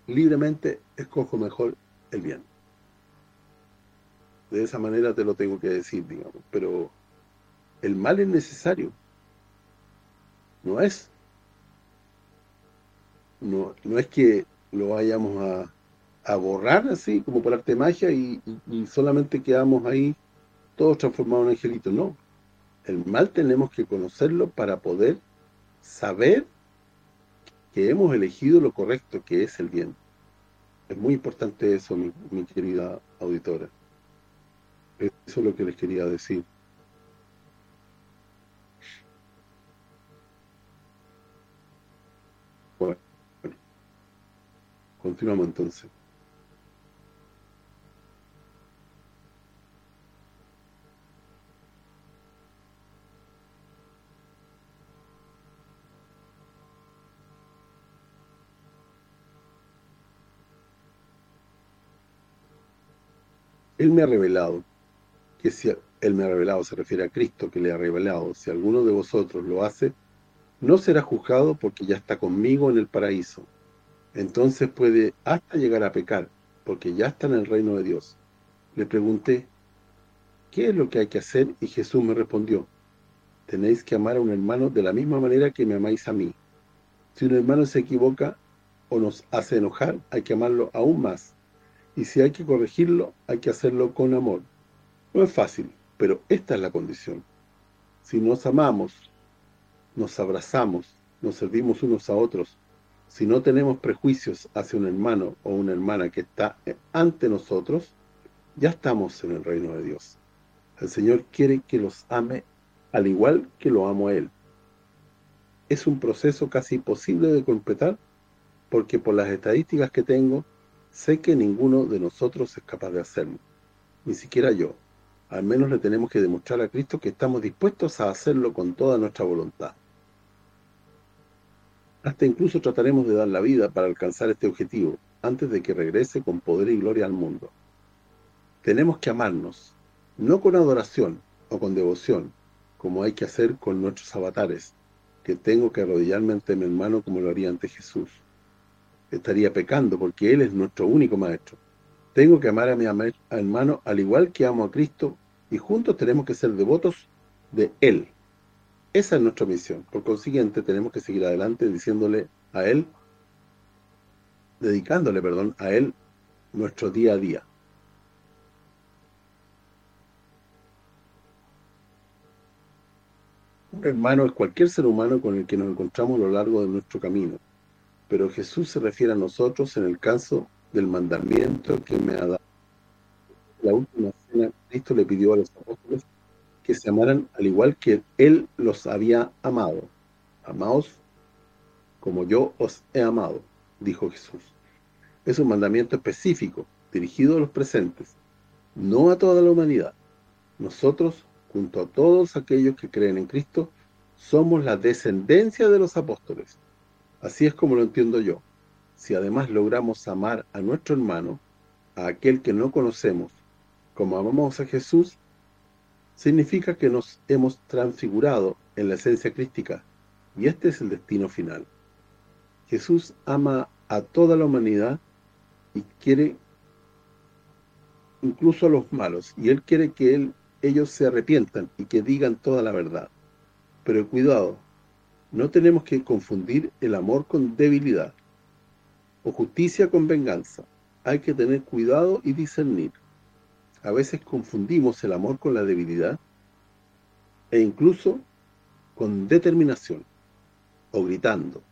libremente escojo mejor el bien. De esa manera te lo tengo que decir, digamos. Pero el mal es necesario. No es no, no es que lo vayamos a, borrar así, como por arte magia, y, solamente quedamos ahí todos transformados en angelitos. No, el mal tenemos que conocerlo para poder saber que hemos elegido lo correcto, que es el bien. Es muy importante eso, mi, mi querida auditora. Eso es lo que les quería decir. Continuamos entonces. Él me ha revelado, que si Él me ha revelado se refiere a Cristo que le ha revelado, si alguno de vosotros lo hace, no será juzgado porque ya está conmigo en el paraíso entonces puede hasta llegar a pecar, porque ya está en el reino de Dios. Le pregunté, ¿qué es lo que hay que hacer? Y Jesús me respondió, tenéis que amar a un hermano de la misma manera que me amáis a mí. Si un hermano se equivoca o nos hace enojar, hay que amarlo aún más. Y si hay que corregirlo, hay que hacerlo con amor. No es fácil, pero esta es la condición. Si nos amamos, nos abrazamos, nos servimos unos a otros, si no tenemos prejuicios hacia un hermano o una hermana que está ante nosotros, ya estamos en el reino de Dios. El Señor quiere que los ame al igual que lo amo a Él. Es un proceso casi imposible de completar porque por las estadísticas que tengo, sé que ninguno de nosotros es capaz de hacerlo. Ni siquiera yo. Al menos le tenemos que demostrar a Cristo que estamos dispuestos a hacerlo con toda nuestra voluntad. Hasta incluso trataremos de dar la vida para alcanzar este objetivo, antes de que regrese con poder y gloria al mundo. Tenemos que amarnos, no con adoración o con devoción, como hay que hacer con nuestros avatares, que tengo que arrodillarme ante mi hermano como lo haría ante Jesús. Estaría pecando porque Él es nuestro único Maestro. Tengo que amar a mi hermano al igual que amo a Cristo y juntos tenemos que ser devotos de Él. Esa es nuestra misión. Por consiguiente, tenemos que seguir adelante diciéndole a Él, dedicándole, perdón, a Él nuestro día a día. Un hermano es cualquier ser humano con el que nos encontramos a lo largo de nuestro camino. Pero Jesús se refiere a nosotros en el caso del mandamiento que me ha dado. La última cena, Cristo le pidió a los apóstoles que se amaran al igual que Él los había amado. Amaos como yo os he amado, dijo Jesús. Es un mandamiento específico, dirigido a los presentes, no a toda la humanidad. Nosotros, junto a todos aquellos que creen en Cristo, somos la descendencia de los apóstoles. Así es como lo entiendo yo. Si además logramos amar a nuestro hermano, a aquel que no conocemos, como amamos a Jesús, significa que nos hemos transfigurado en la esencia crística, y este es el destino final. Jesús ama a toda la humanidad y quiere incluso a los malos, y Él quiere que ellos se arrepientan y que digan toda la verdad. Pero cuidado, no tenemos que confundir el amor con debilidad o justicia con venganza. Hay que tener cuidado y discernir. A veces confundimos el amor con la debilidad e incluso con determinación o gritando.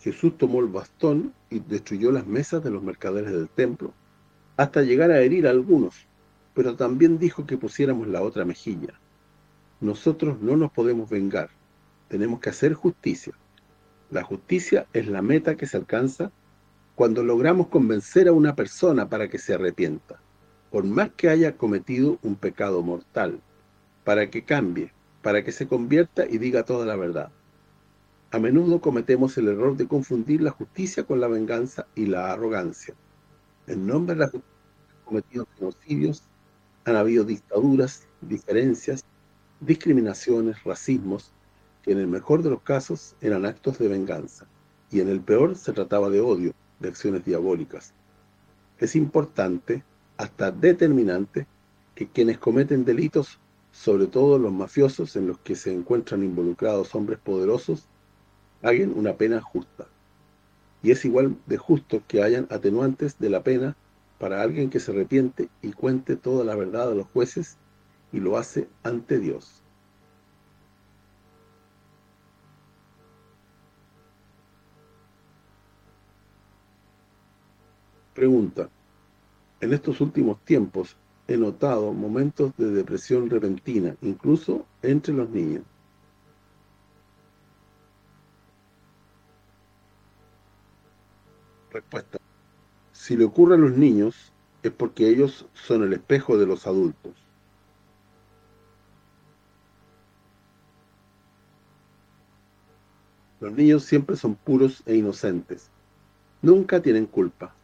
Jesús tomó el bastón y destruyó las mesas de los mercaderes del templo hasta llegar a herir a algunos, pero también dijo que pusiéramos la otra mejilla. Nosotros no nos podemos vengar, tenemos que hacer justicia. La justicia es la meta que se alcanza cuando logramos convencer a una persona para que se arrepienta, por más que haya cometido un pecado mortal, para que cambie, para que se convierta y diga toda la verdad. A menudo cometemos el error de confundir la justicia con la venganza y la arrogancia. En nombre de la justicia han cometido genocidios, han habido dictaduras, diferencias, discriminaciones, racismos, que en el mejor de los casos eran actos de venganza, y en el peor se trataba de odio, de acciones diabólicas. Es importante, hasta determinante, que quienes cometen delitos, sobre todo los mafiosos en los que se encuentran involucrados hombres poderosos, hagan una pena justa. Y es igual de justo que hayan atenuantes de la pena para alguien que se arrepiente y cuente toda la verdad a los jueces y lo hace ante Dios. Pregunta. En estos últimos tiempos he notado momentos de depresión repentina, incluso entre los niños. Respuesta. Si le ocurre a los niños, es porque ellos son el espejo de los adultos. Los niños siempre son puros e inocentes. Nunca tienen culpa.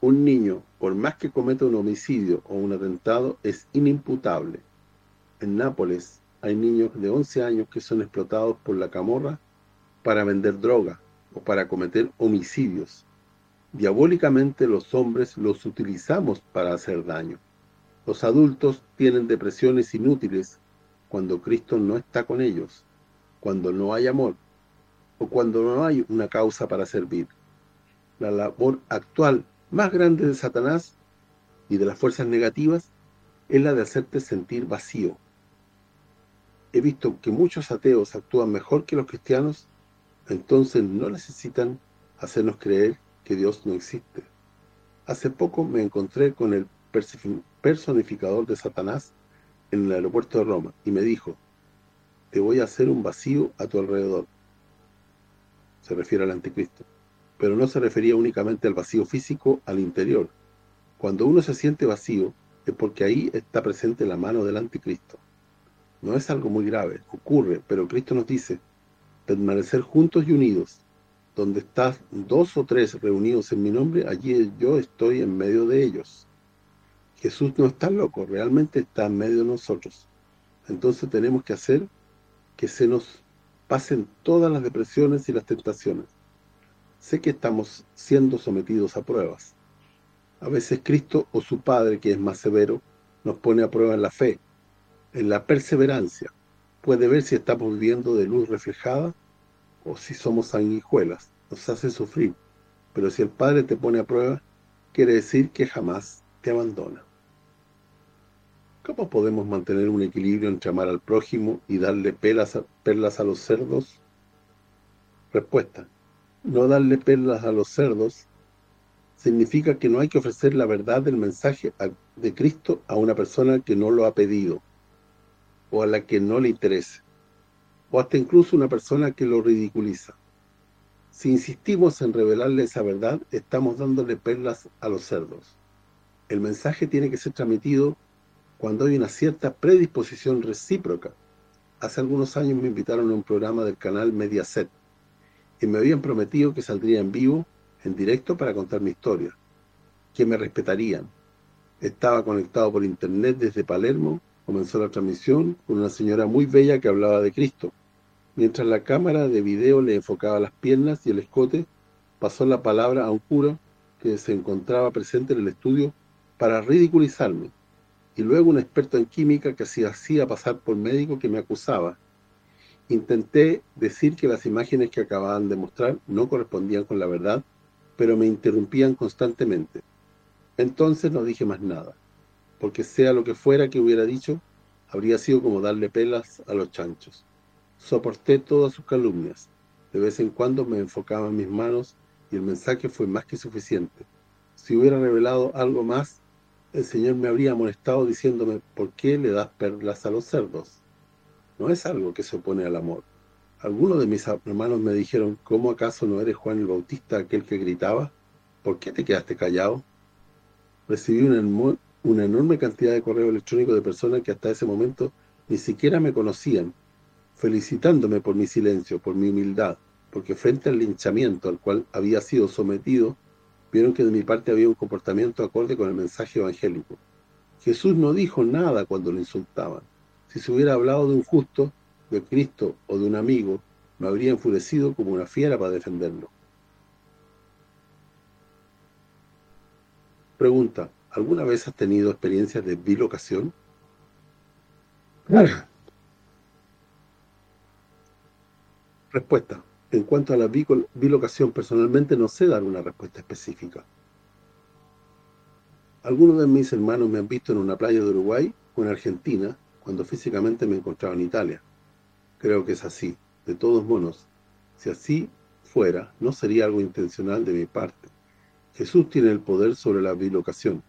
Un niño, por más que cometa un homicidio o un atentado, es inimputable. En Nápoles hay niños de 11 años que son explotados por la camorra para vender droga o para cometer homicidios. Diabólicamente los hombres los utilizamos para hacer daño. Los adultos tienen depresiones inútiles cuando Cristo no está con ellos, cuando no hay amor, o cuando no hay una causa para servir. La labor actual más grande de Satanás y de las fuerzas negativas es la de hacerte sentir vacío. He visto que muchos ateos actúan mejor que los cristianos, entonces no necesitan hacernos creer que Dios no existe. Hace poco me encontré con el personificador de Satanás en el aeropuerto de Roma y me dijo, te voy a hacer un vacío a tu alrededor. Se refiere al anticristo pero no se refería únicamente al vacío físico al interior. Cuando uno se siente vacío, es porque ahí está presente la mano del anticristo. No es algo muy grave, ocurre, pero Cristo nos dice, permanecer juntos y unidos. Donde estás dos o tres reunidos en mi nombre, allí yo estoy en medio de ellos. Jesús no está loco, realmente está en medio de nosotros. Entonces tenemos que hacer que se nos pasen todas las depresiones y las tentaciones sé que estamos siendo sometidos a pruebas. A veces Cristo o su Padre, que es más severo, nos pone a prueba en la fe, en la perseverancia. Puede ver si estamos viviendo de luz reflejada o si somos sanguijuelas. Nos hace sufrir. Pero si el Padre te pone a prueba, quiere decir que jamás te abandona. ¿Cómo podemos mantener un equilibrio entre amar al prójimo y darle perlas a los cerdos? Respuesta no darle perlas a los cerdos significa que no hay que ofrecer la verdad del mensaje de Cristo a una persona que no lo ha pedido o a la que no le interese o hasta incluso una persona que lo ridiculiza. Si insistimos en revelarle esa verdad, estamos dándole perlas a los cerdos. El mensaje tiene que ser transmitido cuando hay una cierta predisposición recíproca. Hace algunos años me invitaron a un programa del canal Mediaset y me habían prometido que saldría en vivo, en directo, para contar mi historia, que me respetarían. Estaba conectado por internet desde Palermo, comenzó la transmisión con una señora muy bella que hablaba de Cristo. Mientras la cámara de video le enfocaba las piernas y el escote, pasó la palabra a un cura que se encontraba presente en el estudio para ridiculizarme, y luego un experto en química que se hacía pasar por médico que me acusaba. Intenté decir que las imágenes que acababan de mostrar no correspondían con la verdad, pero me interrumpían constantemente. Entonces no dije más nada, porque sea lo que fuera que hubiera dicho, habría sido como darle pelas a los chanchos. Soporté todas sus calumnias. De vez en cuando me enfocaba en mis manos y el mensaje fue más que suficiente. Si hubiera revelado algo más, el Señor me habría molestado diciéndome, ¿por qué le das perlas a los cerdos? No es algo que se opone al amor. Algunos de mis hermanos me dijeron, ¿cómo acaso no eres Juan el Bautista aquel que gritaba? ¿Por qué te quedaste callado? Recibí una, enorme cantidad de correos electrónicos de personas que hasta ese momento ni siquiera me conocían, felicitándome por mi silencio, por mi humildad, porque frente al linchamiento al cual había sido sometido, vieron que de mi parte había un comportamiento acorde con el mensaje evangélico. Jesús no dijo nada cuando lo insultaban. Si se hubiera hablado de un justo, de Cristo o de un amigo, me habría enfurecido como una fiera para defenderlo. Pregunta, ¿alguna vez has tenido experiencias de bilocación? Respuesta. En cuanto a la bilocación, personalmente no sé dar una respuesta específica. Algunos de mis hermanos me han visto en una playa de Uruguay o en Argentina, cuando físicamente me encontraba en Italia. Creo que es así. De todos modos, si así fuera, no sería algo intencional de mi parte. Jesús tiene el poder sobre la bilocación.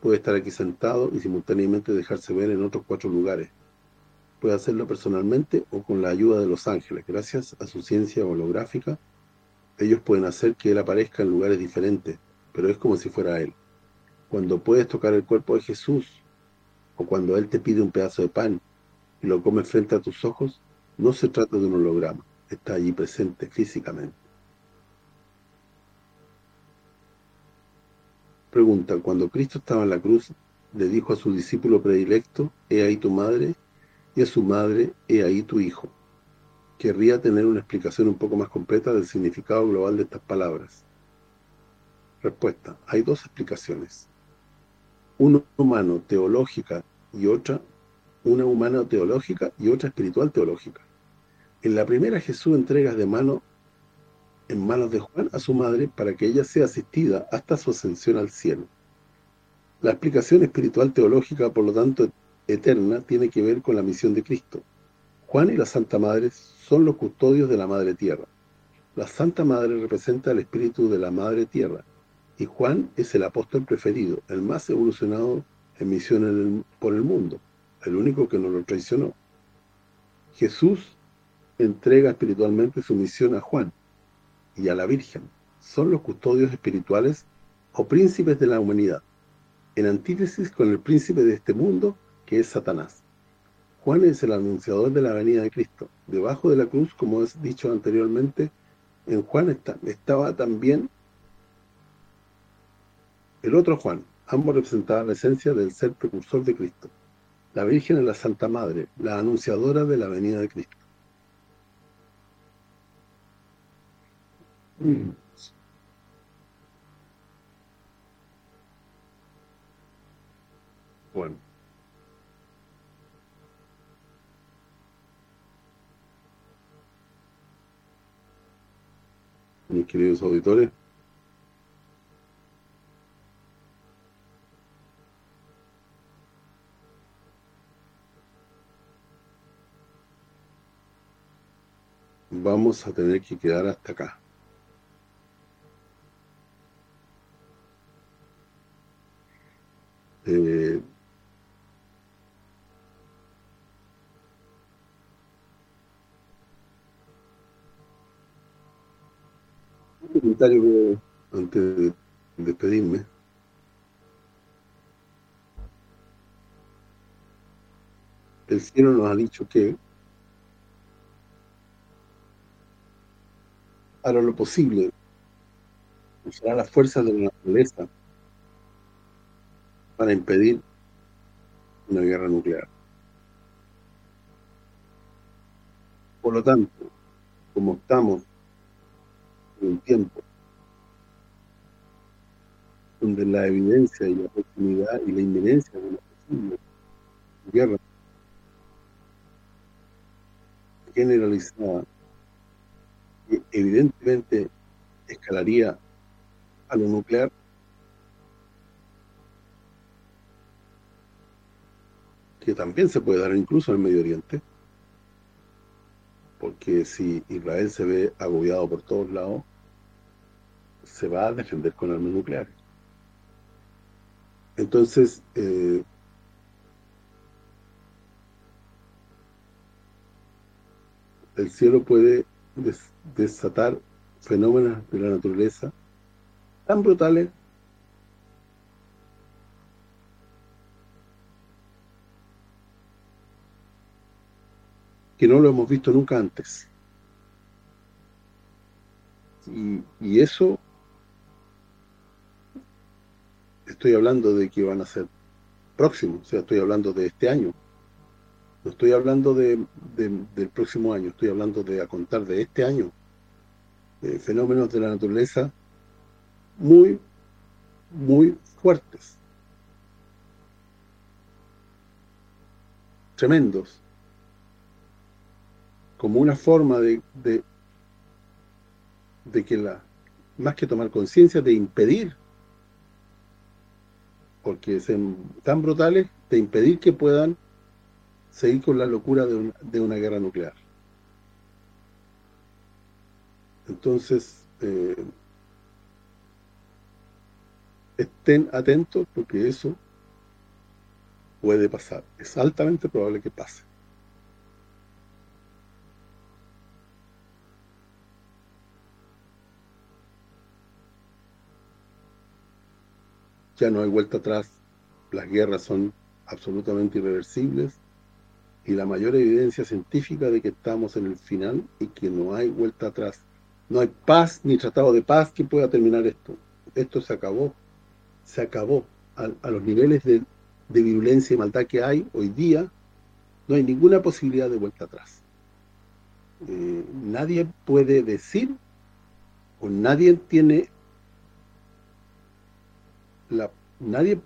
Puede estar aquí sentado y simultáneamente dejarse ver en otros cuatro lugares puede hacerlo personalmente o con la ayuda de los ángeles. Gracias a su ciencia holográfica, ellos pueden hacer que Él aparezca en lugares diferentes, pero es como si fuera Él. Cuando puedes tocar el cuerpo de Jesús, o cuando Él te pide un pedazo de pan y lo comes frente a tus ojos, no se trata de un holograma, está allí presente físicamente. Pregunta, cuando Cristo estaba en la cruz, le dijo a su discípulo predilecto, he ahí tu madre, y a su madre, he ahí tu hijo. Querría tener una explicación un poco más completa del significado global de estas palabras. Respuesta. Hay dos explicaciones. Una humano teológica y otra una humana teológica y otra espiritual teológica. En la primera Jesús entrega de mano en manos de Juan a su madre para que ella sea asistida hasta su ascensión al cielo. La explicación espiritual teológica, por lo tanto, eterna tiene que ver con la misión de Cristo. Juan y la Santa Madre son los custodios de la Madre Tierra. La Santa Madre representa el espíritu de la Madre Tierra y Juan es el apóstol preferido, el más evolucionado en misión por el mundo, el único que no lo traicionó. Jesús entrega espiritualmente su misión a Juan y a la Virgen. Son los custodios espirituales o príncipes de la humanidad, en antítesis con el príncipe de este mundo que es Satanás. Juan es el anunciador de la venida de Cristo. Debajo de la cruz, como es dicho anteriormente, en Juan estaba también el otro Juan. Ambos representaban la esencia del ser precursor de Cristo. La Virgen es la Santa Madre, la anunciadora de la venida de Cristo. Bueno. mis queridos auditores. vamos a tener que quedar hasta acá. Eh, un comentario antes de despedirme. El cielo nos ha dicho que hará lo posible, usará las fuerzas de la naturaleza para impedir una guerra nuclear. Por lo tanto, como estamos en un tiempo donde la evidencia y la proximidad y la inminencia de una posible guerra generalizada evidentemente escalaría a lo nuclear. Que también se puede dar incluso en el Medio Oriente. Porque si Israel se ve agobiado por todos lados se va a defender con armas nucleares. Entonces eh, el cielo puede desatar fenómenos de la naturaleza tan brutales que no lo hemos visto nunca antes. Y, y, eso, estoy hablando de que van a ser próximos, o sea, estoy hablando de este año. No estoy hablando de, del próximo año, estoy hablando de a contar de este año. fenómenos de la naturaleza muy, muy fuertes. Tremendos. Como una forma de, de, que la, más que tomar conciencia, de impedir, porque son tan brutales, de impedir que puedan seguir con la locura de, una guerra nuclear. Entonces, eh, estén atentos porque eso puede pasar. Es altamente probable que pase. Ya no hay vuelta atrás. Las guerras son absolutamente irreversibles y la mayor evidencia científica de que estamos en el final y que no hay vuelta atrás. No hay paz ni tratado de paz que pueda terminar esto. Esto se acabó. Se acabó. A, los niveles de, de, virulencia y maldad que hay hoy día, no hay ninguna posibilidad de vuelta atrás. Eh, nadie puede decir o nadie tiene la nadie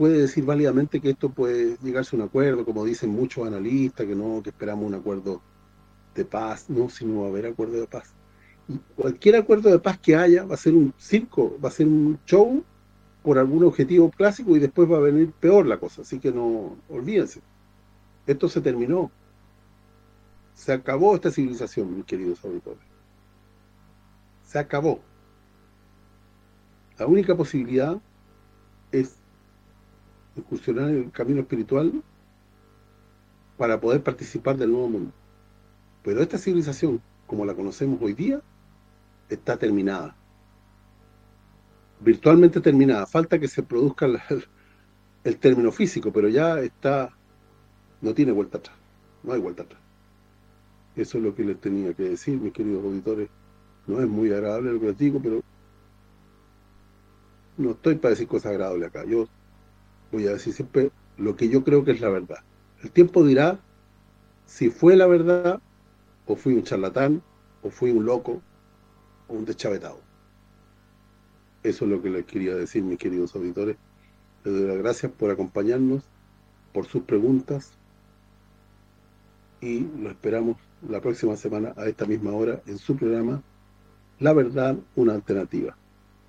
puede decir válidamente que esto puede llegarse a un acuerdo, como dicen muchos analistas, que no, que esperamos un acuerdo de paz, no, si no va a haber acuerdo de paz. Y cualquier acuerdo de paz que haya va a ser un circo, va a ser un show por algún objetivo clásico y después va a venir peor la cosa, así que no, olvídense. Esto se terminó. Se acabó esta civilización, mis queridos auditores. Se acabó. La única posibilidad es incursionar en el camino espiritual para poder participar del nuevo mundo. Pero esta civilización, como la conocemos hoy día, está terminada. Virtualmente terminada. Falta que se produzca el, término físico, pero ya está, no tiene vuelta atrás. No hay vuelta atrás. Eso es lo que les tenía que decir, mis queridos auditores. No es muy agradable lo que les digo, pero no estoy para decir cosas agradables acá. Yo voy a decir siempre lo que yo creo que es la verdad. El tiempo dirá si fue la verdad, o fui un charlatán, o fui un loco, o un deschavetado. Eso es lo que les quería decir, mis queridos auditores. Les doy las gracias por acompañarnos, por sus preguntas, y lo esperamos la próxima semana a esta misma hora en su programa La Verdad, una alternativa.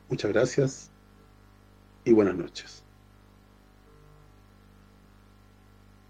Muchas gracias y buenas noches.